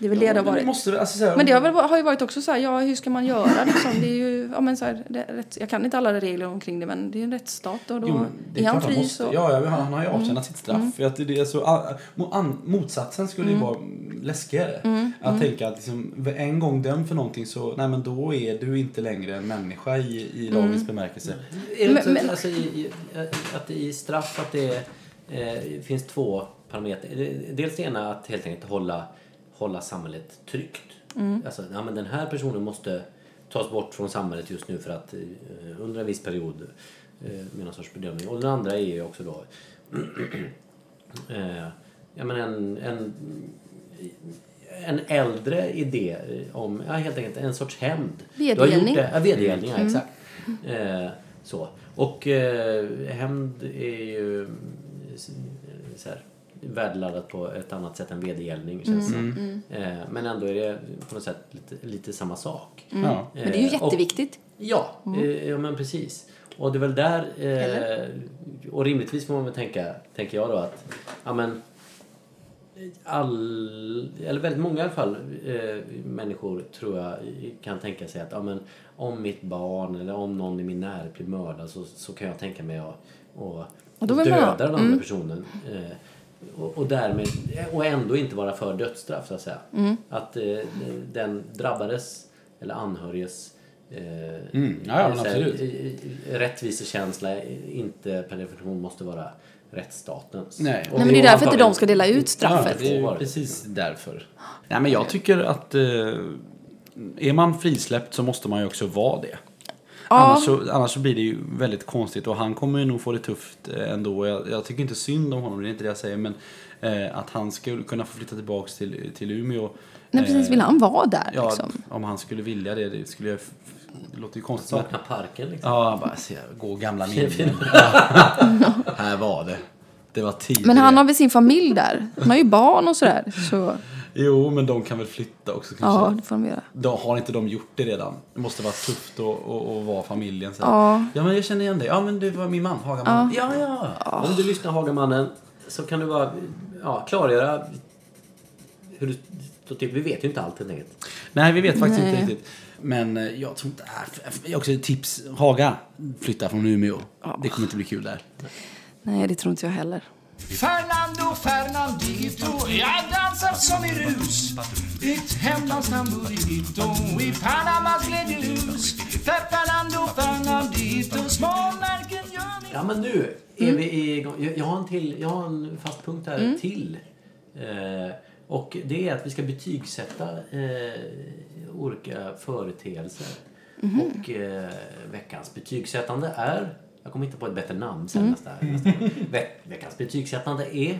Det är väl det det har men varit. måste, alltså, så här, Men det har, väl, varit- har ju varit också så här, ja hur ska man göra liksom? Det är ju, ja men så här, det, är rätt, jag kan inte alla regler omkring det men det är en rättsstat och då Jo, det är han fri måste. så. Ja, ja, han har ju avtjänat sitt straff. Mm. För att det är så, a- mo- an, motsatsen skulle ju vara läskigare. Mm. Att tänka att liksom, en gång dömd för någonting så, nej men då är du inte längre en människa i, i Mm. lagens bemärkelse. Är det Men- men- alltså, i, i, att i straff att det eh, finns två parametrar. Dels det ena att helt enkelt hålla, hålla samhället tryggt. Alltså, ja, men den här personen måste tas bort från samhället just nu för att eh, under en viss period eh, med någon sorts bedömning. Och den andra är ju också då eh, ja, men en, en, en äldre idé om ja, helt enkelt en sorts hämnd. Vedergällning. det- Ja, vedergällning, ja, exakt. Eh, så. Och eh, hämnd är ju mm, så här, värdeladdat på ett annat sätt än vedergällning känns det som. eh, Men ändå är det på något sätt lite, lite samma sak. Ja. Men det är ju Eh, och- jätteviktigt. Ja, eh, ja men precis. Och det är väl där, eh, och rimligtvis får man väl tänka, tänker jag då att, ja men, all, eller väldigt många i alla fall, eh, människor tror jag kan tänka sig att, ja men, om mitt barn eller om någon i min närhet blir mördad så, så kan jag tänka mig att och, Och döda den andra personen. Eh, och, och därmed, och ändå inte vara för dödsstraff så att säga. Att eh, den drabbades eller anhöriges eh, Mm, ja, ja, absolut. i- i- rättvisekänsla inte per definition måste vara rättsstatens. Nej. Och Nej, men det är därför inte de ska dela ut Ja, straffet. det är precis därför. Nej, men jag tycker att eh, är man frisläppt så måste man ju också vara det. Ja. Annars, så, annars så blir det ju väldigt konstigt och han kommer ju nog få det tufft eh, ändå. Jag, jag tycker inte synd om honom, det är inte det jag säger. Men eh, att han skulle kunna få flytta tillbaks till, till Umeå. Nej, precis. eh, Vill han vara där Ja, liksom? om han skulle vilja det. Det, skulle jag, det låter ju konstigt. Saknar parken liksom. Ja, han bara se, gå gamla minnen. här var det. Det var tidigare. Men han har väl sin familj där? Han har ju barn och sådär. Så Jo, men de kan väl flytta också kanske. ja, det får de göra. Då har inte de gjort det redan? Det måste vara tufft att, att, att vara familjen sen. Ja. ja, men jag känner igen dig. Ja, men det var min man, Hagaman. Ja, ja. Om du lyssnar Hagamannen så kan du bara ja, klargöra hur du står till. Vi vet ju inte allt helt enkelt. Nej, vi vet faktiskt Nej. inte riktigt. Men eh, jag tror inte... Äh, också ett tips. Haga flyttar från Umeå. Det kommer inte bli kul där. Nej, det tror inte jag heller. Fernando Fernandito, jag dansar som i rus Ditt hemlands tamburito i Panamas glädjehus Fernando Fernandito, små märken gör vi Ja, men nu är vi igång. Jag, jag, har en till, jag har en fast punkt här till. Eh, och det är att vi ska betygsätta eh, olika företeelser. Och eh, veckans betygsättande är... Jag kommer inte på ett bättre namn sen nästa, nästa gång. Ve- Veckans betygsättande är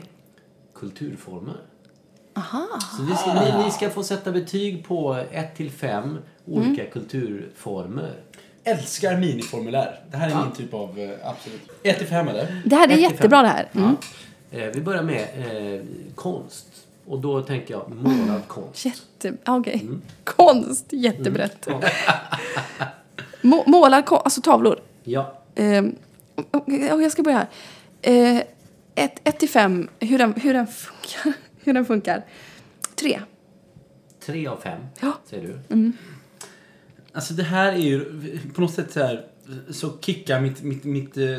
kulturformer. Aha. Så ni ska, ni, ni ska få sätta betyg på 1 till 5 olika kulturformer. Älskar miniformulär. Det här är min typ av... eh, Absolut. 1 till 5 eller? Det här är jättebra det här. Mm. Ja. Eh, vi börjar med eh, konst. Och då tänker jag målad konst. Jätte... Okej. Konst. Jättebrett. Må, målad konst, alltså tavlor. Ja. Och jag ska börja här. Eh, ett, ett till fem, hur den, hur den funkar. hur den funkar. Tre. Tre av fem, Ja. säger du. Alltså det här är ju på något sätt så här så kickar mitt, mitt, mitt eh,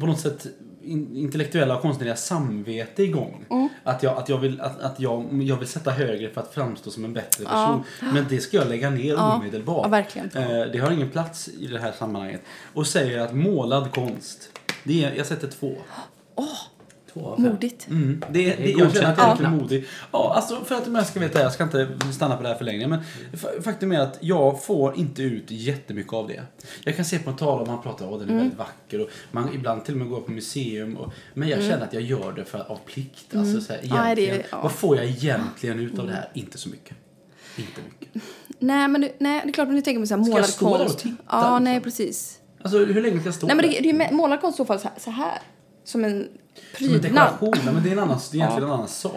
på något sätt intellektuella och konstnärliga samvete igång. Att, jag, att, jag, vill, att, att jag, jag vill sätta högre för att framstå som en bättre person. Men det ska jag lägga ner omedelbart. Ja, verkligen. Eh, det har ingen plats i det här sammanhanget. Och säger att målad konst, det är, jag sätter två. Två. Modigt. Mm. Det, det, är jag känner att jag är lite modig. Ja, alltså för att jag ska veta, jag ska inte stanna på det här för länge, men fa- faktum är att jag får inte ut jättemycket av det. Jag kan se på en tavla och man pratar om att den är väldigt vacker och man ibland till och med går på museum. Och, men jag känner att jag gör det för, av plikt. Alltså, så här, Ja, det ja. Vad får jag egentligen ut av det här? Inte så mycket. Inte mycket. Nej, men det- nej, det är klart om ni tänker på så här Ska jag målad stå där konst. och titta, Ja, liksom? nej precis. Alltså hur länge ska jag stå Nej, men det, där? det är målad konst i så fall så här. Så här Som en prydnad. men det är, en annan, det är egentligen en annan sak.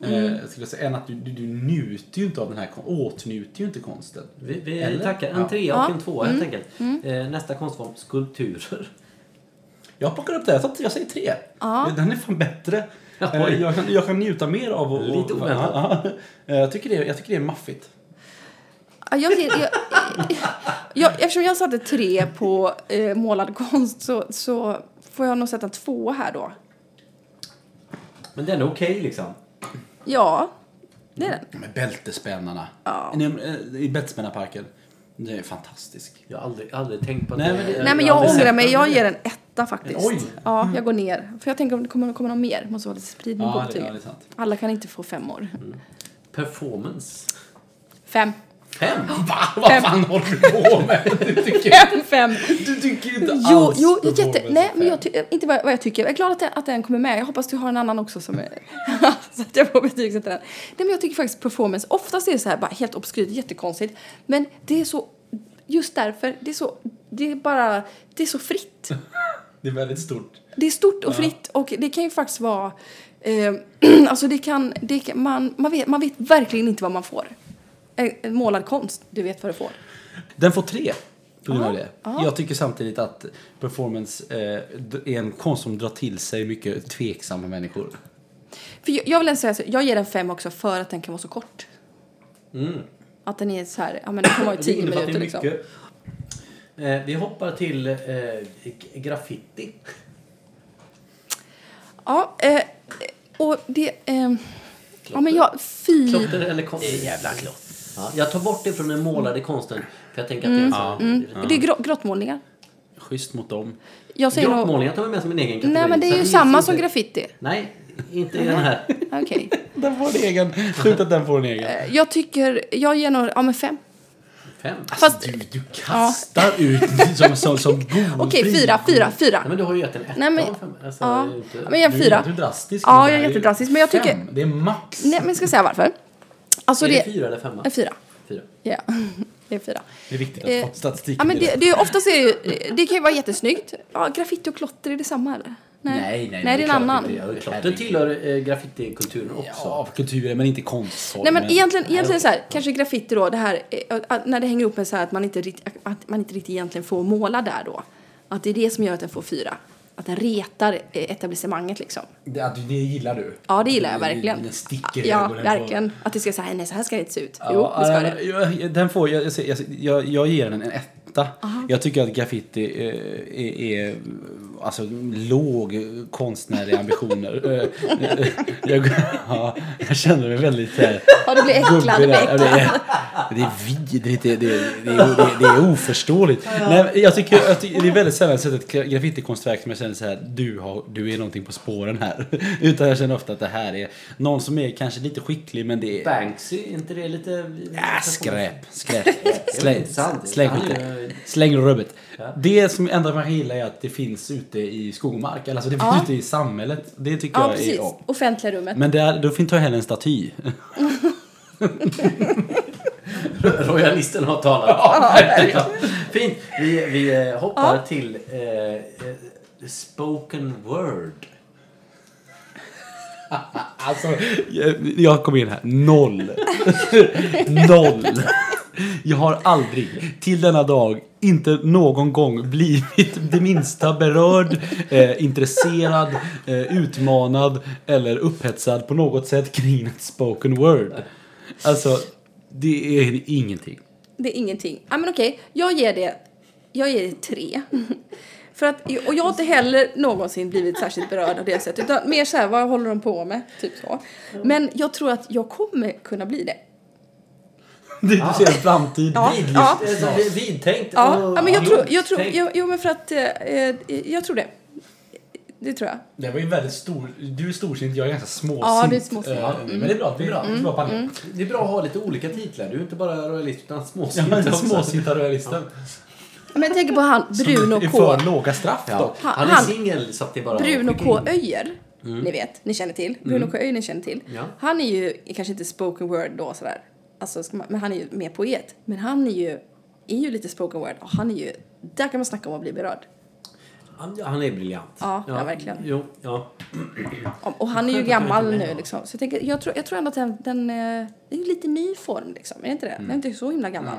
Eh, skulle jag säga, än att du, du, du njuter ju inte av den här kon- åtnjuter ju inte konsten. Vi, vi Eller? tackar. En Ja. trea och Ja. en tvåa helt enkelt. Eh, nästa konstform, skulpturer. Jag plockar upp det. Jag, tar- jag säger tre. Ja. Den är fan bättre. Ja, Eh, jag, kan, jag kan njuta mer av att... Lite oväntat. Ja, ja. jag, tycker det, jag tycker det är maffigt. Ja, Jag, ger- jag, jag, eftersom jag satte tre på eh, målad konst så, så får jag nog sätta två här då. Men den är okej liksom. Ja, det är den. Med bältespännarna. Ja. Eh, I bältespännarparken. Det är fantastiskt. Jag har aldrig, aldrig tänkt på Nej, men det- Nej men jag jag ångrar mig, den. jag ger en etta faktiskt. Oj. Ja, jag går ner. För jag tänker om det kommer, kommer någon mer. Måste vara lite spridning på Ja, det, ja, betygen. det sant. Alla kan inte få femmor. Performance. Fem. Fem? Va? Vad fan håller du på med? Du tycker, Fem, fem. du tycker inte Jo, alls jo på jätte, nej men fem. jag ty, inte vad, vad jag tycker. Jag är glad att att den kommer med. Jag hoppas du har en annan också som är, så att jag får betygsätta den. Nej men jag tycker faktiskt performance, oftast är det så här bara helt obskyrt, jättekonstigt. Men det är så, just därför, det är så, det är bara, det är så fritt. Det är väldigt stort. Det är stort och fritt och det kan ju faktiskt vara, eh, alltså det kan, det kan man, man, vet, man vet verkligen inte vad man får. Eh, målad konst, du vet vad du får. Den får tre. På grund av det. ja. Jag tycker samtidigt att performance eh, är en konst som drar till sig mycket tveksamma människor. För jag, jag vill ändå säga så, jag ger den fem också för att den kan vara så kort. Att den är så här, ja men den kan vara i tio minuter liksom. mycket. Eh, vi hoppar till eh, graffiti. Ja, eh, och det, eh, ja men jag, fy. Klotter eller konst? Det är jävla klott. Ja, jag tar bort det från den målade konsten. För jag tänker att det är en sån... Det är grå, grottmålningar. Schysst mot dem. Jag säger Grottmålningar tar vi med som en egen kategori. nej men det Så är ju samma inte- som graffiti. Nej, inte i den här. Okej. Den får en egen. Skjut att den får en egen. Eh, Jag tycker, jag ger nog, ja men fem. Fem. Fast, Du, du kastar ut som, som, som god okej fri- fyra, fyra, fyra. Nej, men du har ju gett en etta Nej, men-. Alltså, Ja, inte... Ja, men jag ger Du fyra. är du drastisk. Ja, jag är jättedrastisk, men jag tycker- fem. Det är max. Nej men jag ska säga varför. Alltså är det det, fyra eller femma? är fyra. Fyra. Ja, det är fyra. Det är viktigt Eh, att få statistiken Ja, men det, det oftast är det det kan ju vara jättesnyggt. Ja, graffiti och klotter, är det samma eller? Nej, Nej, nej, nej, det är en annan. Herregud. tillhör eh, graffitikulturen också. Ja, kulturen, men inte konstformen. Nej men egentligen, egentligen så här, kanske graffiti då, det här, eh, när det hänger ihop med så här att man inte riktigt, att man inte riktigt egentligen får måla där då. Att det är det som gör att den får fyra. Att den retar etablissemanget liksom. Det, att det gillar du? Ja, det gillar jag verkligen. Den sticker Ja, på- verkligen. Att det ska säga, nej så här ska det inte se ut. Ja, jo, det ska det. Jag, den får, jag, jag, jag, jag ger den en etta. Jag tycker att graffiti eh, är, är alltså, låg konstnärliga ambitioner. Eh, eh, jag, ja, jag känner mig väldigt... eh, Ja, du blir äcklad. Du blir. Ja, äcklad. är, det är vidrigt, det, det, det, det, är oförståeligt. Nej, men jag, tycker, jag tycker det är väldigt sällan jag sett ett gra- graffitikonstverk som jag känner så här, du, har, du är någonting på spåren här. Utan jag känner ofta att det här är någon som är kanske lite skicklig men det är Banksy, inte det lite... Äh, skräp, skräp. är Släng, rubbet. Ja. Det som enda man kan gilla är att det finns ute i skog och mark. Alltså det finns Ja. ute i samhället. Det tycker Ja, jag precis. är om. Offentliga rummet. Men där, då finns jag hellre en staty. Royalisten har talat. Ja, Fint. Vi, vi eh, hoppar till eh, eh, spoken word. Alltså, jag, jag kom in här. Noll. Noll. Jag har aldrig till denna dag inte någon gång blivit det minsta berörd, eh, intresserad, eh, utmanad eller upphetsad på något sätt kring ett spoken word. Alltså, det är ingenting. Det är ingenting. Ja, men okej, jag ger det, jag ger det tre. För att, och jag har inte heller någonsin blivit särskilt berörd av det sättet. Utan mer så här, vad håller de på med? Typ så. Men jag tror att jag kommer kunna bli det. Du ser en framtid. Ja, Vidlyft. ja. Alltså, vi- vidtänkt Ja, och ja men jag tror, jag tror, tänkt. jo, men för att, eh, eh, jag tror det. Det tror jag. Det var ju väldigt stor. Du är storsint, jag är ganska småsint. Ja, du är småsint. Eh, Men det är bra. Det är bra. Det är bra panel. Det är bra att ha lite olika titlar. Du är inte bara royalist utan Ja, småsint också. småsinta royalisten. Men jag tänker på han Bruno är K. för låga straff Ja. dock. Han är Han- singel så att det är bara Bruno K. in. Öijer. Ni vet, ni känner till. Bruno K. Öijer ni känner till. Ja. Han är ju kanske inte spoken word då sådär. Alltså, ska man, men han är ju mer poet. Men han är ju, är ju lite spoken word. Och han är ju, där kan man snacka om att bli berörd. Han, han är briljant. Ja, ja, verkligen. Jo, ja. Och och han är ju gammal är nu liksom. Så jag, tänker, jag, tror, jag tror ändå att den, den eh, är ju lite ny form liksom. Är det inte det? Den är inte så himla gammal.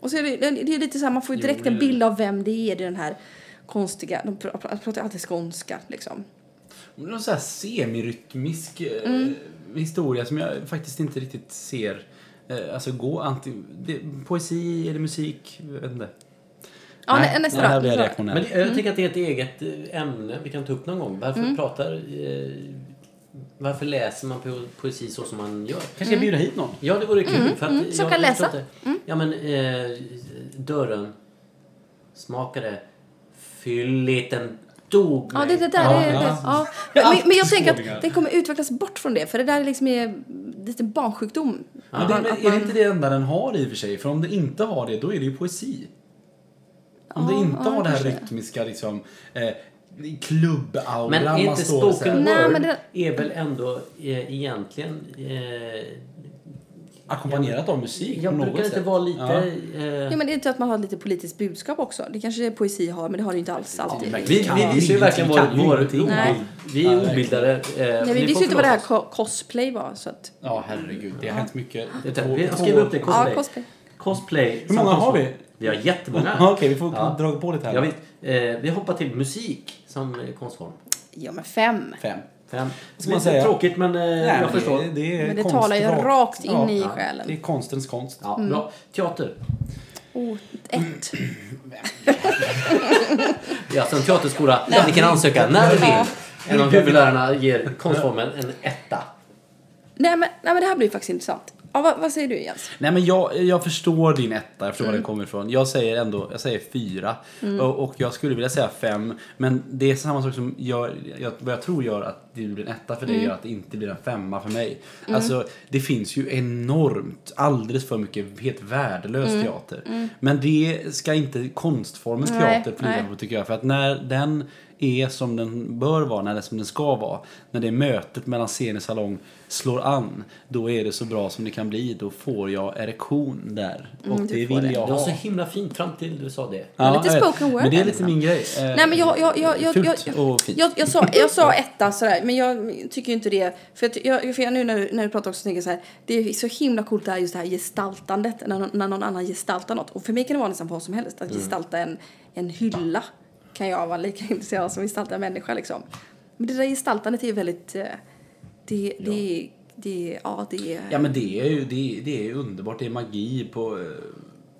Och så är det, det är lite så här, man får ju direkt Jo, en det- bild av vem det är. Det är den här konstiga, de pr- pr- pratar alltid skånska liksom. Någon sån här semirytmisk eh, Mm. historia som jag faktiskt inte riktigt ser. Eh, alltså gå anti... Det, poesi eller musik? Jag vet inte. Ja, Nej, nä, nästa nej, blir jag. Men jag tänker att det är ett eget eh, ämne vi kan ta upp någon gång. Varför Mm. pratar... Varför läser man po- poesi så som man gör? Kanske jag bjuder hit någon? Ja, det vore kul. för att mm, som jag, kan jag läsa. Inte, Ja, men eh, dörren smakade fylligt. Den dog Ja, det, det där Ja, är ja. det. Ja. Men, men jag tänker att den kommer utvecklas bort från det. För det där är liksom är lite barnsjukdom. Men det, men är det inte det enda den har i och för sig? För om det inte har det, då är det ju poesi. Om det Ja, inte ja, har det här kanske. rytmiska liksom... Eh, klubbauran Men är man inte spoken Nej, word men det- är väl ändå eh, egentligen... Eh, Ackompanjerat av musik jag på något brukar inte sätt. vara lite... Ja. Eh, Ja, men det är inte att man har lite politiskt budskap också. Det kanske poesi har, men det har det ju inte alls alltid. men- vi, vi visar ju verkligen vår, vår. Vi är Ja, obildade. Eh, Nej, vi visste inte vad det här oss. cosplay var. Så att, Ja, herregud. Det har hänt mycket. Vi skriver upp det. ja, Cosplay. cosplay. Cosplay. Hur många har vi? Vi har jättemånga. Ja, Okej, vi får Ja. dra på lite här. Jag vet, eh, vi hoppar till musik som eh, konstform. Ja, men fem. Fem. Fem. Ska man säga? Tråkigt men eh, Nej, jag förstår. Det, det är Men det konst talar ju rakt in Ja, i ja. själen. Det är konstens konst. Ja, Bra. Teater. Oh, ett. Det är alltså en teaterskola. Ni kan ansöka när ni vill. En av huvudlärarna ger konstformen en etta. Nej, men, nej, men det här blir faktiskt intressant. Ja, vad, vad säger du Jens? Nej men jag, jag förstår din etta, jag förstår Mm. var den kommer ifrån. Jag säger ändå, jag säger fyra. Och, och jag skulle vilja säga fem. Men det är samma sak som gör, jag, vad jag tror gör att det blir en etta för dig Mm. gör att det inte blir en femma för mig. Alltså det finns ju enormt, alldeles för mycket helt värdelös teater. Men det ska inte konstformens Mm. Teater flyga på tycker jag. För att när den är som den bör vara, när det är som den ska vara. När det mötet mellan scen och salong slår an, då är det så bra som det kan bli. Då får jag erektion där. Och Mm, det vill det. jag Det var ha. så himla fint fram till du sa det. Ja, lite jag vet. spoken word Men det är lite min grej. Eh, Nej men jag, jag, jag, jag, Fult jag, och fint. jag, jag, sa, jag sa etta sådär, men jag tycker inte det. För, att jag, för jag, nu när, du- när du pratar också så tänker jag så här, det är så himla coolt det här just det här gestaltandet, när, någon- när någon annan gestaltar något. Och för mig kan det vara nästan vad som helst, Mm. att gestalta en, en hylla kan jag vara lika intresserad av som att gestalta en människa liksom. Men det där gestaltandet är ju väldigt, eh, det, det, det, ja det är... Ja men det är ju det, det är underbart. Det är magi på... eh,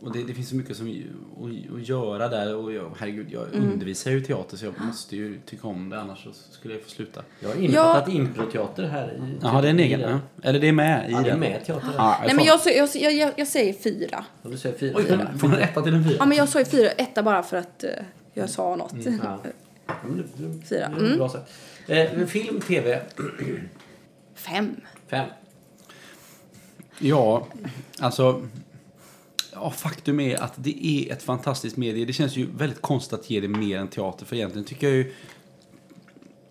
Och det, det finns så mycket som, att, att göra där. Och jag, herregud, jag Mm. undervisar ju i teater så jag måste ju tycka om det annars så skulle jag få sluta. Jag har innefattat improteater här. i- Jaha, det är en egen. Ja. Eller det är med i Ja, det är med teater. Ja, Nej men jag, jag, jag, jag, jag säger fyra. Och du säger fyra. Oj, från, från en etta till en fyra. Ja men jag sa ju fyra, etta bara för att eh, jag sa något. Ja. Ja, Fyra. Mm. Bra sagt. Eh, film, tv, Fem. fem. Ja, alltså... Ja, faktum är att det är ett fantastiskt medie. Det känns ju väldigt konstigt att ge det mer än teater. För egentligen tycker jag ju...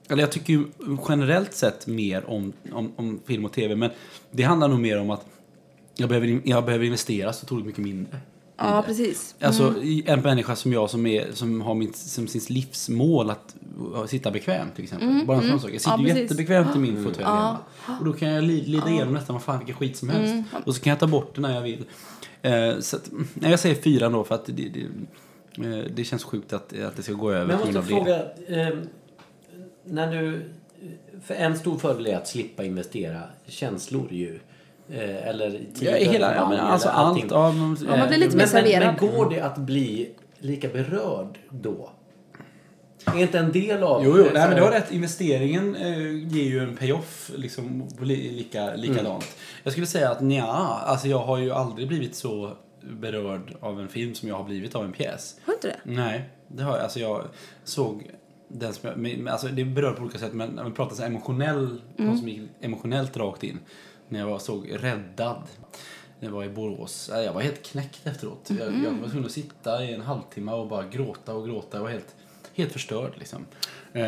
Eller jag tycker ju generellt sett mer om, om, om film och tv. Men det handlar nog mer om att jag behöver, jag behöver investera så otroligt mycket mindre. Ja precis. Alltså i- en människa som jag som, är, som har min, som sin livsmål att sitta bekvämt till exempel. Bara en sån sak. Jag sitter Mm, Ja, ju jättebekvämt i min fåtölj hemma. Och då kan jag li, lida igenom nästan vad fan vilken skit som helst. Mm. Och så kan jag ta bort det när jag vill. Eh, så att, mm, nej, jag säger fyra då för att det, det, eh, det känns sjukt att, att det ska gå över Men jag måste fråga. Eh, när du, för en stor fördel är att slippa investera känslor ju. Eh, eller tid. Ja, hela, ja, men alltså allt av... eh, Ja, man blir lite mer men, men, serverad. men går det att bli lika berörd då? Är inte en del av... Jo, jo eh, nej, men du har här- rätt. Investeringen eh, ger ju en payoff liksom, lika, likadant. Jag skulle säga att nja, alltså jag har ju aldrig blivit så berörd av en film som jag har blivit av en pjäs. Har inte det? Nej, det har jag. Alltså jag såg den som jag, men, alltså det berör på olika sätt men när man pratar så emotionell, någon som gick emotionellt rakt in. När jag var, såg Räddad. Det var i Borås. Äh, Jag var helt knäckt efteråt. Jag, jag var tvungen att sitta i en halvtimme och bara gråta och gråta. Jag var helt, helt förstörd liksom. Eh,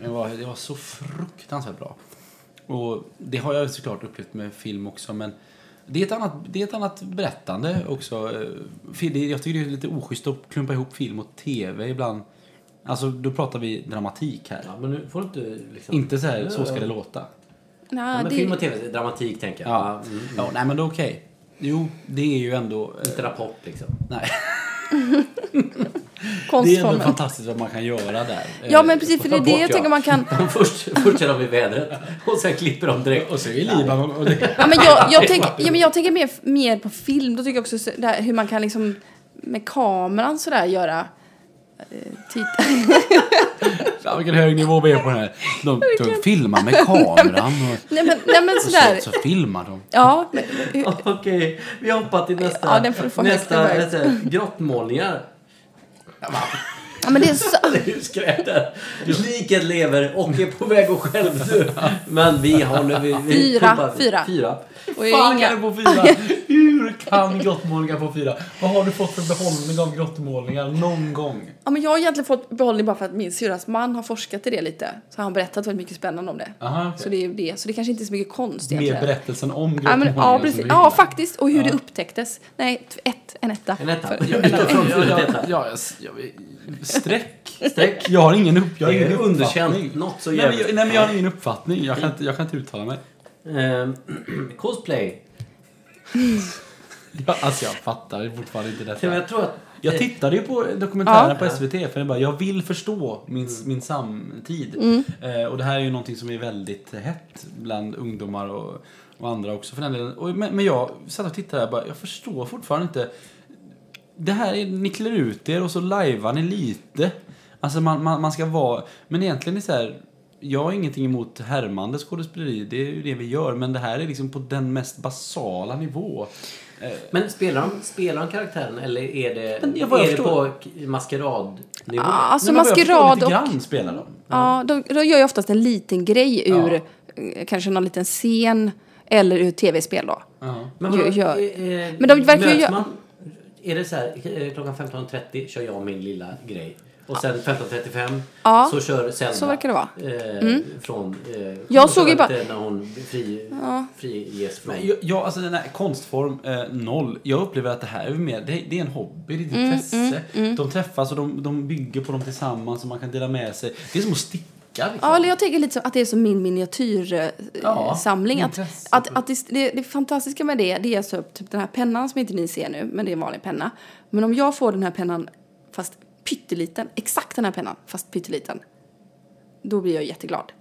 det, var, det var så fruktansvärt bra. Och det har jag såklart upplevt med film också men det är ett annat, det är ett annat berättande också. Eh, Jag tycker det är lite oschysst att klumpa ihop film och tv ibland. Alltså då pratar vi dramatik här. Ja, men nu får du inte liksom... Inte så här, så ska det låta. Nej, men det, film och tv, dramatik tänker jag. Ja, mm, mm. ja nej men då okej. Jo, det är ju ändå... eh, Inte Rapport liksom. Nej. Det är ändå fantastiskt vad man kan göra där. Ja Eh, men precis, för det är det jag ja. tänker man kan... först, först kör de i vädret och sen klipper de direkt. Och så är Libanon och det... Ja, men jag, jag, tänker, ja, men jag tänker mer, mer på film. Då tycker jag också så, det här, hur man kan liksom med kameran sådär göra... Eh, titta. Fan, vilken hög nivå vi är på den här. De, de filmar med kameran och, nej men, nej, men och sådär. så, så filmar de. Ja, men, Okej, vi hoppar till nästa. Ja, den får du få nästa grottmålningar. Ja, men det är så... Det är ju skräp där. Liket lever och är på väg att självdö. Men vi har nu... Vi, vi Fyra, pumpar- fyra. Fyra. Och Fan inga, kan du få fyra? Hur kan grottmålningar få fyra? Vad har du fått för behållning av grottmålningar någon gång? ja, men jag har egentligen fått behållning bara för att min syrras man har forskat i det lite. Så har han berättat väldigt mycket spännande om det. Aha, okej. Så det är det. Så det kanske inte är så mycket konst Mer egentligen. berättelsen om Ja, grottmålningar. men, ja, precis. ja, gillar. faktiskt. Och hur det upptäcktes. Nej, ett, en etta. En etta. För- Ja, Ja, ja, ja, streck. streck. Jag har ingen, upp, jag har ingen underkänt. uppfattning. Något så Nej, men, jävligt. jag, nej, men jag har ingen uppfattning. Jag kan inte, jag kan inte uttala mig. Ehm, cosplay. Ja, alltså jag fattar fortfarande inte Men detta. jag tror att... Jag tittade ju på dokumentären Ja. på SVT för jag bara, jag vill förstå min, min samtid. Eh, och det här är ju någonting som är väldigt hett bland ungdomar och, och andra också för den delen. Och, men, men jag satt och tittade och bara, jag förstår fortfarande inte. Det här är, ni klär ut er och så lajvar ni lite. Alltså man, man, man ska vara, men egentligen är så här, jag har ingenting emot härmande skådespeleri, det är ju det vi gör, men det här är liksom på den mest basala nivå. Eh, Men spelar de, spelar de karaktären eller är det, Men jag- vad jag är det på maskeradnivå? Alltså Nej, maskerad lite och... grann spelar de. Ja, då, då gör jag oftast en liten grej ur Ja. eh, kanske någon liten scen eller ur tv-spel då. Ja. Men, Gör- gör- eh, Men de verkar ju möts man, Är det så här, eh, klockan 15.30 kör jag min lilla grej. Och sen 15.35 Ja, så kör Zelda. så verkar det vara. Eh, från... Eh, Jag såg ju bara- lite När hon fri, friges från... Men jag, alltså den här konstform, eh, noll. Jag upplever att det här är mer, det, det är en hobby, det är ett Mm, intresse. De träffas och de, de bygger på dem tillsammans och man kan dela med sig. Det är som att sticka liksom. Ja, eller jag tänker lite att det är som min Ja, miniatyrsamling. att, intresse. att, att det, det, det fantastiska med det, det är så typ den här pennan som inte ni ser nu, men det är en vanlig penna. Men om jag får den här pennan fast pytteliten, exakt den här pennan fast pytteliten, då blir jag jätteglad.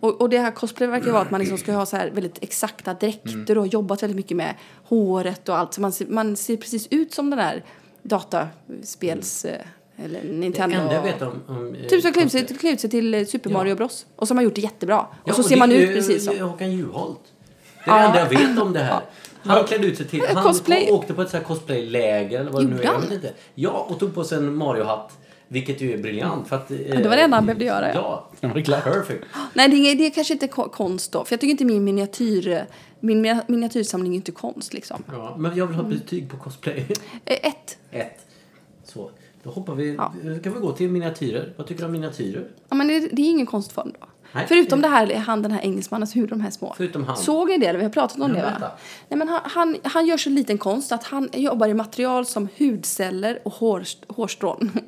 Och, och det här cosplay verkar vara att man liksom ska ha så här väldigt exakta dräkter och jobbat väldigt mycket med håret och allt. Så man ser, man ser precis ut som den där dataspels... eh, Eller Det Nintendo. enda jag vet om... om eh, Typ som klivit sig, till eh, Super Ja. Mario Bros. Och som har gjort det jättebra. Ja, och så och ser man det ut precis som. Håkan Juholt. Det är det enda jag vet om det här. Han klädde ut sig till... Han Cosplay. åkte på ett så här cosplayläger eller vad det nu är. Han? Ja, och tog på sig en Mario-hatt. Vilket ju är briljant. För att, eh, det var det enda han behövde göra, ja. Ja, Ja, det perfect. Nej, det är, det är kanske inte ko- konst då. För jag tycker inte min miniatyr... Min mini- miniatyrsamling är inte konst liksom. Ja, men jag vill ha betyg på cosplay. Eh, Ett. Ett. Så, då hoppar vi. Ja. Kan vi gå till miniatyrer? Vad tycker du om miniatyrer? Ja, men det, det är ingen konstform då. Nej. Förutom det här, han den här engelsmannen, hur de här små. Förutom han. Såg ni det? Vi har pratat om Ja, det va? Nej, men han, han, han gör så liten konst att han jobbar i material som hudceller och hår, hårstrån.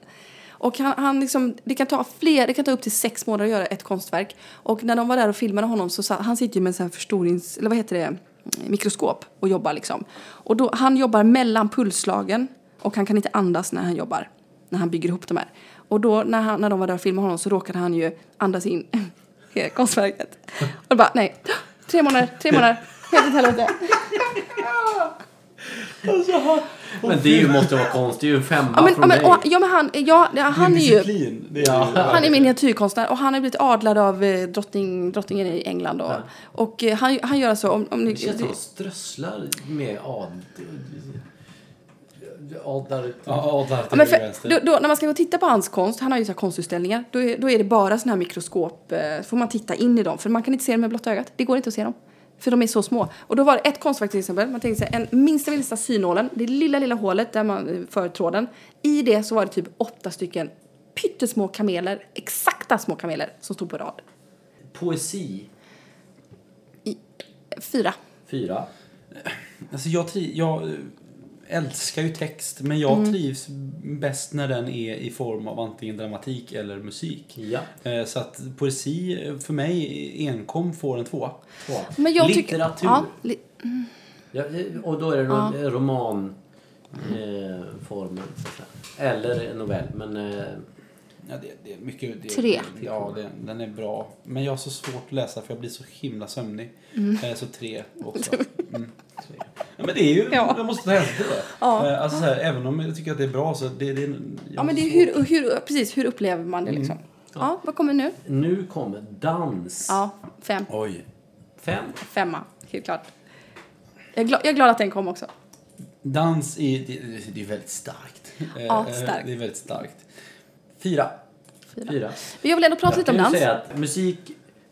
Och han, han liksom, det kan ta fler, det kan ta upp till sex månader att göra ett konstverk. Och när de var där och filmade honom så sa, han sitter ju med en sån här förstorings, eller vad heter det, mikroskop och jobbar liksom. Och då, han jobbar mellan pulsslagen och han kan inte andas när han jobbar, när han bygger ihop de här. Och då när, han, när de var där och filmade honom så råkade han ju andas in konstverket. Och då bara, nej, tre månader, tre månader, helt åt helvete. Men det är ju, måste vara konst. Det är ju en femma Ja men, ja, från men, dig. och, ja, men han, ja, ja, han är ju... Det är Ja. Han är miniatyrkonstnär och han har blivit adlad av eh, drottning, drottningen i England. Och, och eh, han, han gör alltså... Om, om ni, Det känns som strösslar med ad... Ja, ja, till men höger för, då, då, när man ska gå och titta på hans konst, han har ju så här konstutställningar, då är, då är det bara såna här mikroskop, eh, får man titta in i dem, för man kan inte se dem med blotta ögat. Det går inte att se dem. För de är så små. Och då var det ett konstverk till exempel, man tänkte sig en minsta minsta synålen, det lilla lilla hålet där man eh, för tråden. I det så var det typ åtta stycken pyttesmå kameler, exakta små kameler, som stod på rad. Poesi. Fyra. Fyra. Alltså jag, jag älskar ju text, men jag Mm. trivs bäst när den är i form av antingen dramatik eller musik. Ja. Eh, Så att poesi eh, för mig enkom får en tvåa. Två. Men jag tycker- Litteratur. Ja, li, Ja, och då är det ro- roman eh, formen. så att säga. Eller novell. Men eh, Ja, det, det är mycket, det, Tre. Ja, det, den är bra. Men jag har så svårt att läsa för jag blir så himla sömnig. Mm. Eh, Så tre också. Mm. Tre. Ja, men det är ju, Ja. jag måste ta hänsyn till det. Ja. Eh, Alltså så här, även om jag tycker att det är bra så det, det jag ja men det är hur, hur, precis, hur upplever man det liksom? Ja, vad kommer nu? nu kommer dans. Ja, fem. Oj. Fem. Femma, helt klart. Jag är, glad, jag är glad att den kom också. Dans är, det, det är väldigt starkt. Ja, eh, starkt. Det är väldigt starkt. Fyra. Fyra. Fyra. Men jag vill ändå prata Jag lite om dans. säga att musik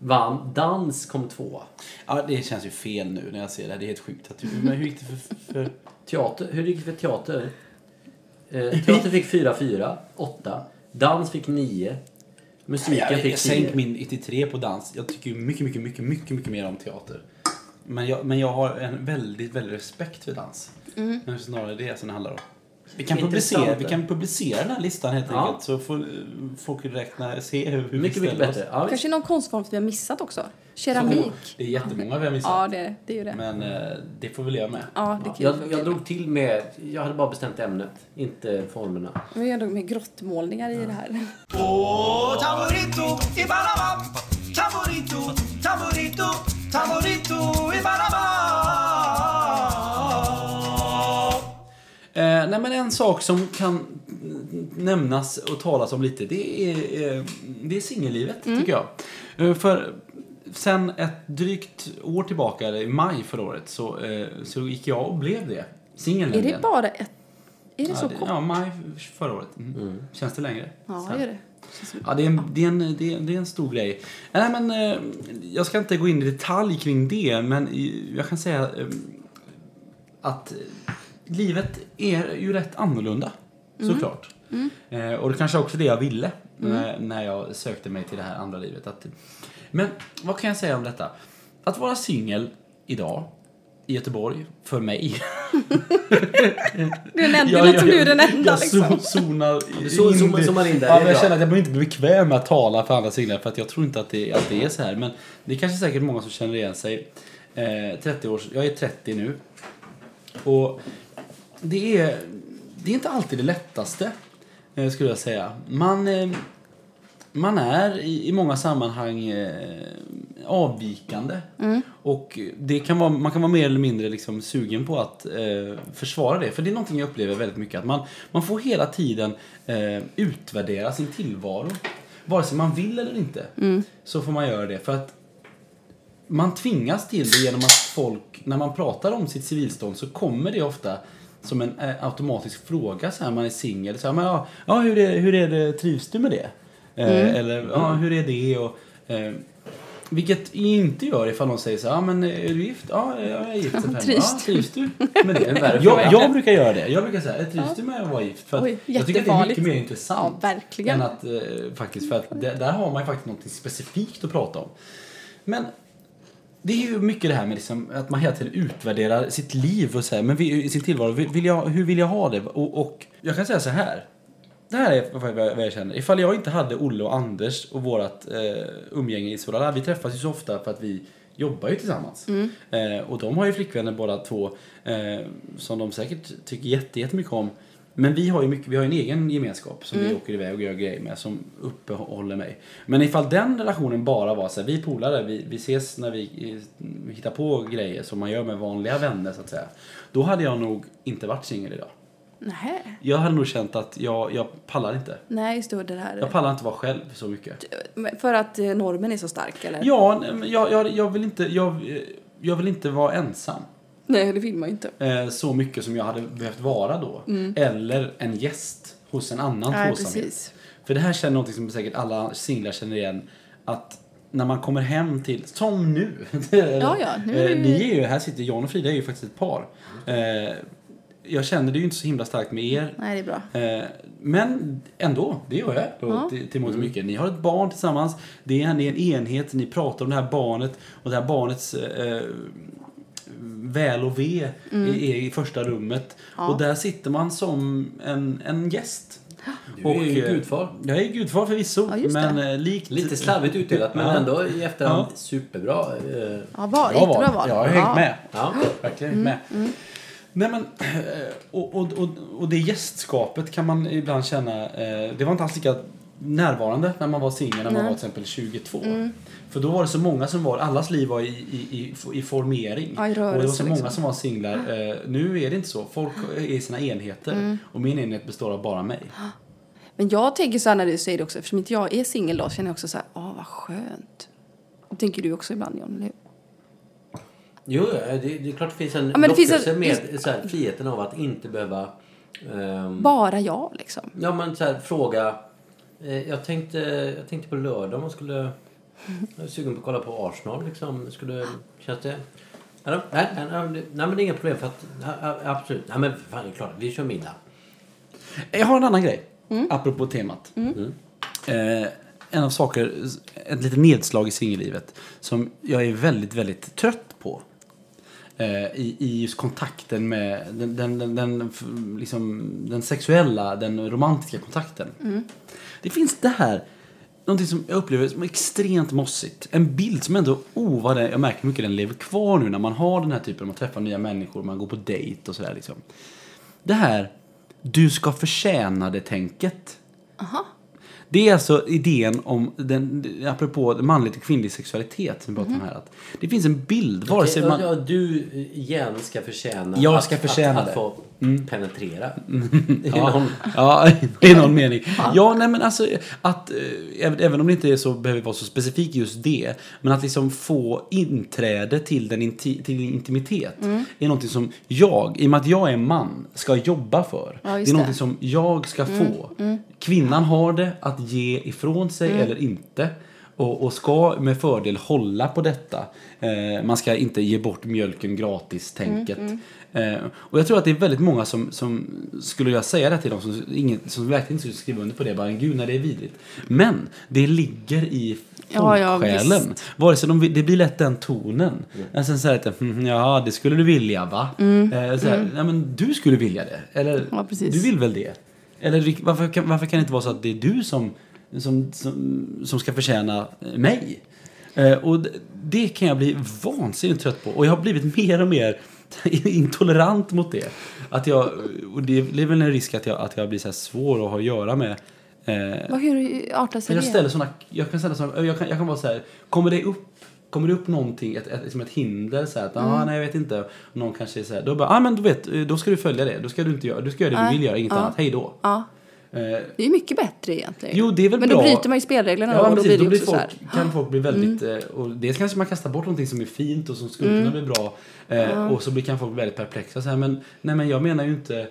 vann. Dans kom tvåa. Ja, det känns ju fel nu när jag ser det. här. Det är helt sjukt. Att, men hur gick det för... för Teater. Hur gick det för teater? Eh, teater fick fyra, fyra. Åtta. Dans fick nio. Musiken jag, fick jag sänk tio. min 93 på dans. Jag tycker mycket, mycket, mycket, mycket, mycket mer om teater. Men jag, men jag har en väldigt, väldigt respekt för dans. Mm. Men snarare det som det handlar om. Vi kan, publicera, vi kan publicera den här listan helt Ja. enkelt så får folk räkna, se hur vi Mycket, mycket ställer oss. bättre. Ja, Kanske någon konstform som vi har missat också. Keramik. Det är jättemånga vi har missat. Ja, det, det är ju det. Men eh, det får vi leva med. Ja, det kan Jag, ju jag drog till med... Jag hade bara bestämt ämnet, inte formerna. Vi har ändå med grottmålningar i det här. Oh, tamborito i Panama. Tamborito, tamborito, tamborito i Panama. Nej men en sak som kan nämnas och talas om lite, det är, eh, det är singellivet Mm. tycker jag. Eh, för sen ett drygt år tillbaka, eller i maj förra året, så, eh, så gick jag och blev det. Singel Är det bara ett... Är det ja, så det, kort? ja, maj förra året. Mm. Känns det längre? Ja, det gör det. Som- Ja, det är, en, det, är en, det, är, det är en stor grej. Nej, men, eh, jag ska inte gå in i detalj kring det, men jag kan säga eh, att eh, livet är ju rätt annorlunda, såklart. Eh, och det kanske också det jag ville när, när jag sökte mig till det här andra livet. Att, men vad kan jag säga om detta? Att vara singel idag i Göteborg, för mig. Du är den enda, det låter som du är den enda jag liksom. zo- zonar zoomar- zoomar in där, Ja, jag känner att jag behöver inte bekväm med att tala för andra singlar för att jag tror inte att det, att det är så här. Men det är kanske säkert många som känner igen sig. Eh, 30 års, jag är 30 nu. Och det är, det är inte alltid det lättaste, eh, skulle jag säga. Man, eh, man är i, i många sammanhang eh, avvikande. Och det kan vara, man kan vara mer eller mindre liksom sugen på att eh, försvara det. För det är någonting jag upplever väldigt mycket. Att man, man får hela tiden eh, utvärdera sin tillvaro. Vare sig man vill eller inte. Så får man göra det. För att man tvingas till det genom att folk, när man pratar om sitt civilstånd så kommer det ofta som en eh, automatisk fråga så här man är singel. Så här, men, ja, ja, hur, är, hur är det, trivs du med det? Eh, eller, ja, hur är det? Och, eh, vilket inte gör ifall någon säger så här, ja men är du gift? Ja, jag är gift sen fem år. Trivs ja, du med det? jag, jag brukar göra det. Jag brukar säga, trivs du med att vara gift? För att Oj, jag tycker att det är mycket mer intressant. Ja, verkligen. Än att, eh, faktiskt, för att där, där har man ju faktiskt något specifikt att prata om. Men det är ju mycket det här med liksom att man hela tiden utvärderar sitt liv och så här, men vi- sin tillvaro. Vill jag, hur vill jag ha det? Och, och jag kan säga så här. Det här är vad jag, vad jag känner. Ifall jag inte hade Olle och Anders och vårat eh, umgänge i Solala. Vi träffas ju så ofta för att vi jobbar ju tillsammans. Eh, och de har ju flickvänner båda två. Eh, som de säkert tycker jätte, jättemycket om. Men vi har ju mycket, vi har en egen gemenskap som vi åker iväg och gör grejer med som uppehåller mig. Men ifall den relationen bara var så här, vi är polare, vi, vi ses när vi, hittar på grejer som man gör med vanliga vänner så att säga. Då hade jag nog inte varit singel idag. Nej. Jag hade nog känt att jag, jag pallar inte. Nej, just det. det här. Jag pallar inte vara själv så mycket. För att eh, normen är så stark eller? Ja, jag, jag, jag, vill inte, jag, jag vill inte vara ensam. Nej, det vill man inte. Eh, så mycket som jag hade behövt vara då. Eller en gäst hos en annan Nej, tvåsamhet. precis. För det här känner något som säkert alla singlar känner igen. Att när man kommer hem till, som nu. Ja, ja, nu är eh, det- Ni är ju, här sitter Jan och Frida är ju faktiskt ett par. Eh, jag känner det ju inte så himla starkt med er. Nej, det är bra. Eh, men ändå, det gör jag då, Ja. till, till mångt och mycket. Ni har ett barn tillsammans, det är, ni är en enhet, ni pratar om det här barnet och det här barnets eh, väl och ve är, är i första rummet. Mm. Ja. Och där sitter man som en, en gäst. Du är ju eh, gudfar. Jag är gudfar förvisso, Ja, men eh, likt... Lite slarvigt utdelat men Ja. ändå i efterhand Ja. superbra. Eh, Ja, val. Bra val. val. Jag har hängt med. Ja. Verkligen hängt med. Nej men, och, och, och, och det gästskapet kan man ibland känna, det var inte alls lika närvarande när man var singel när man Nej. var till exempel 22. För då var det så många som var, allas liv var i, i, i, i formering. Ja, i och det var så många liksom. som var singlar. Eh, nu är det inte så. Folk är i sina enheter. Och min enhet består av bara mig. Men jag tänker så här när du säger det också, eftersom inte jag är singel då, känner jag också så här, åh vad skönt. Det tänker du också ibland John, eller hur? Jo, det, det är klart det finns en Ja, men det finns lockelse en- med så här, friheten av att inte behöva... ehm, Bara jag liksom. Ja, men så här, fråga... Eh, jag, tänkte, jag tänkte på lördag om man skulle... Jag är sugen på att kolla på Arsenal. Liksom. Skulle, känns det... Nej, nej, nej, nej, men det är inga problem. För att, absolut. Nej, men fan, det är klart. Vi kör middag. Jag har en annan grej, apropå temat. Eh, en av saker, ett litet nedslag i singellivet som jag är väldigt, väldigt trött på. Eh, i, I just kontakten med den, den, den, den, liksom, den sexuella, den romantiska kontakten. Det finns det här, någonting som jag upplever som extremt mossigt. En bild som ändå, oh vad det, jag märker hur mycket den lever kvar nu när man har den här typen, man träffar nya människor, man går på dejt och sådär liksom. Det här, du ska förtjäna det-tänket. Det är alltså idén om, den, apropå manligt och kvinnlig sexualitet som vi pratar om här. Att det finns en bild, vare sig man... du igen ska förtjäna Jag ska att, förtjäna att, det. att få penetrera. I Ja, någon, ja, i någon mening. Ja, nej men alltså att, eh, även, även om det inte är så, behöver vara så specifikt just det, men att liksom få inträde till den inti, till din intimitet är någonting som jag, i och med att jag är man, ska jobba för. Ja, det är just någonting det. som jag ska få. Kvinnan har det att ge ifrån sig eller inte. och, ska med fördel hålla på detta. Eh, man ska inte ge bort mjölken gratis-tänket. Eh, och jag tror att det är väldigt många som, som skulle jag säga det till dem som, ingen, som verkligen inte skulle skriva under på det. Bara, gud, nej, det är vidrigt. Men det ligger i Ja, ja, folksjälen. Vare sig de, det blir lätt den tonen. Mm. Sen säger att "Mhm, ja, det skulle du vilja va? Eh, så här, ja, men du skulle vilja det. Eller Mm. Ja, du vill väl det? Eller varför kan, varför kan det inte vara så att det är du som, som, som, som ska förtjäna mig? Eh, och det kan jag bli vansinnigt trött på. Och jag har blivit mer och mer intolerant mot det. Att jag, och det är väl en risk att jag, att jag blir så svår att ha att göra med. Eh, Vad, hur artar sig jag det? ställer såna, jag kan ställa såna, jag kan, jag kan vara så här, kommer det upp Kommer det upp någonting, ett, ett, som ett hinder så här, att ah, nej jag vet inte, någon kanske här, då bara, ah men du vet, då ska du följa det, då ska du inte göra, du ska göra det du vill göra, inget annat, hej då. Ja, Eh, det är ju mycket bättre egentligen. Jo, det är väl men bra. då bryter man ju spelreglerna Ja, och då precis. blir det Då blir folk, kan folk bli väldigt... eh, Och dels kanske man kastar bort någonting som är fint och som skulle kunna bli bra. Eh, Och så blir, kan folk väldigt perplexa. Så här, men, nej, men jag menar ju inte... Eh,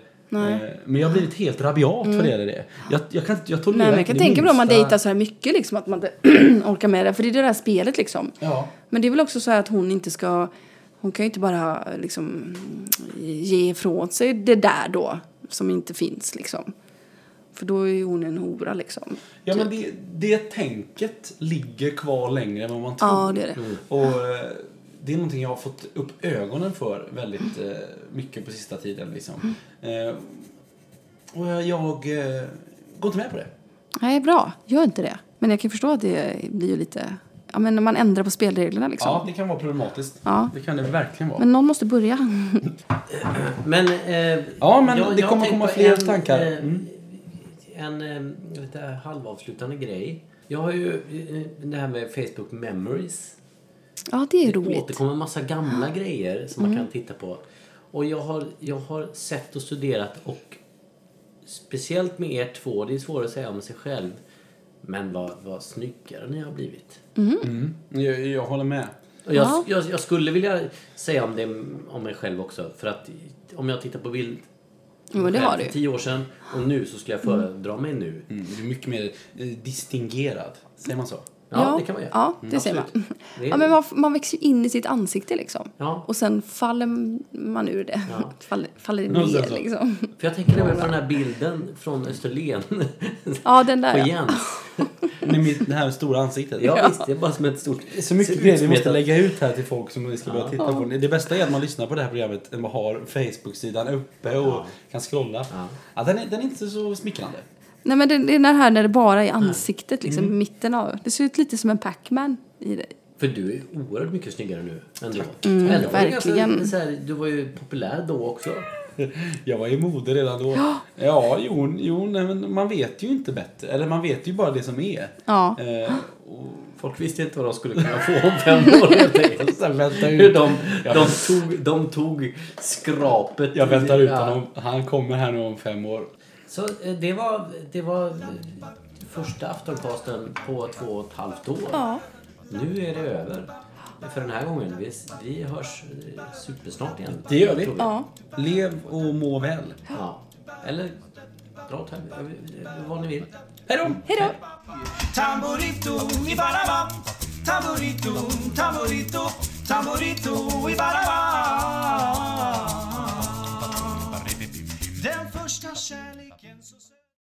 men jag har blivit helt rabiat för det. eller det. Jag, jag, kan, jag tolererar Nej, men jag kan tänka mig om man dejtar så här mycket liksom att man inte orkar med det. För det är det där spelet liksom. Ja. Men det är väl också så här att hon inte ska... Hon kan ju inte bara liksom ge ifrån sig det där då som inte finns liksom. För då är ju hon en hora liksom. Ja, men det, det tänket ligger kvar längre än vad man tror. Ja, det är det. Och eh, det är någonting jag har fått upp ögonen för väldigt eh, mycket på sista tiden. Liksom. Mm. Eh, och jag, jag går inte med på det. Nej, bra. Gör inte det. Men jag kan förstå att det blir ju lite... Ja, men när man ändrar på spelreglerna liksom. Ja, det kan vara problematiskt. Ja. Det kan det verkligen vara. Men någon måste börja. Men, eh, Ja, men jag- det kommer komma fler en, tankar. Mm. En lite halvavslutande grej. Jag har ju eh, det här med Facebook Memories. Ja, det är Det roligt. återkommer en massa gamla grejer som man kan titta på. Och jag har, jag har sett och studerat och speciellt med er två, det är svårt att säga om sig själv. Men vad, vad snyggare ni har blivit. Mm. Jag, jag håller med. Och jag, Ja. jag, jag skulle vilja säga om det om mig själv också. För att om jag tittar på bild men det har du för tio år sedan och nu så skulle jag föredra mig nu. Mm, du är mycket mer eh, distingerad. Säger man så? Ja, det kan man göra. Ja, det säger man. absolut. Ja, men man, man växer ju in i sitt ansikte liksom. Ja. Och sen faller man ur det. Ja. Faller, faller Ja, ner så. liksom. För jag tänker nämligen på den här bilden från Österlen. Ja, den där på ja. Jens. Med mitt, det här stora ansiktet. Ja, visst. Det är bara som ett stort... Så mycket grejer vi måste lägga ut här till folk som vi ska börja titta på. Det bästa är att man lyssnar på det här programmet när man har Facebook-sidan uppe och kan scrolla. Ja. den, är, den är inte så smickrande. Nej men det, det är det här när det bara är ansiktet liksom, i mitten av. Det ser ut lite som en Pac-Man i det. För du är oerhört mycket snyggare nu ändå. Mm, Ändå ganska verkligen. så här, du var ju populär då också. Jag var i mode redan då. Ja, jo, jo nej, men man vet ju inte bättre. Eller man vet ju bara det som är. Ja. Eh, och Folk visste inte vad de skulle kunna få om fem år Hur ut. de, de, tog, de tog skrapet. Jag väntar ut honom. Han kommer här nu om fem år. Så eh, det var, det var eh, första aftoncasten på två och ett halvt år. Ja. Nu är det över för den här gången. Vi, vi hörs eh, supersnart igen. Det gör vi. Ja. Lev och må väl. Ja. Eller dra åt. Vad ni vill. Hej då! Hej! Tamburito i baraba Tamburito, tamburito Tamburito i baraba Den första kärleken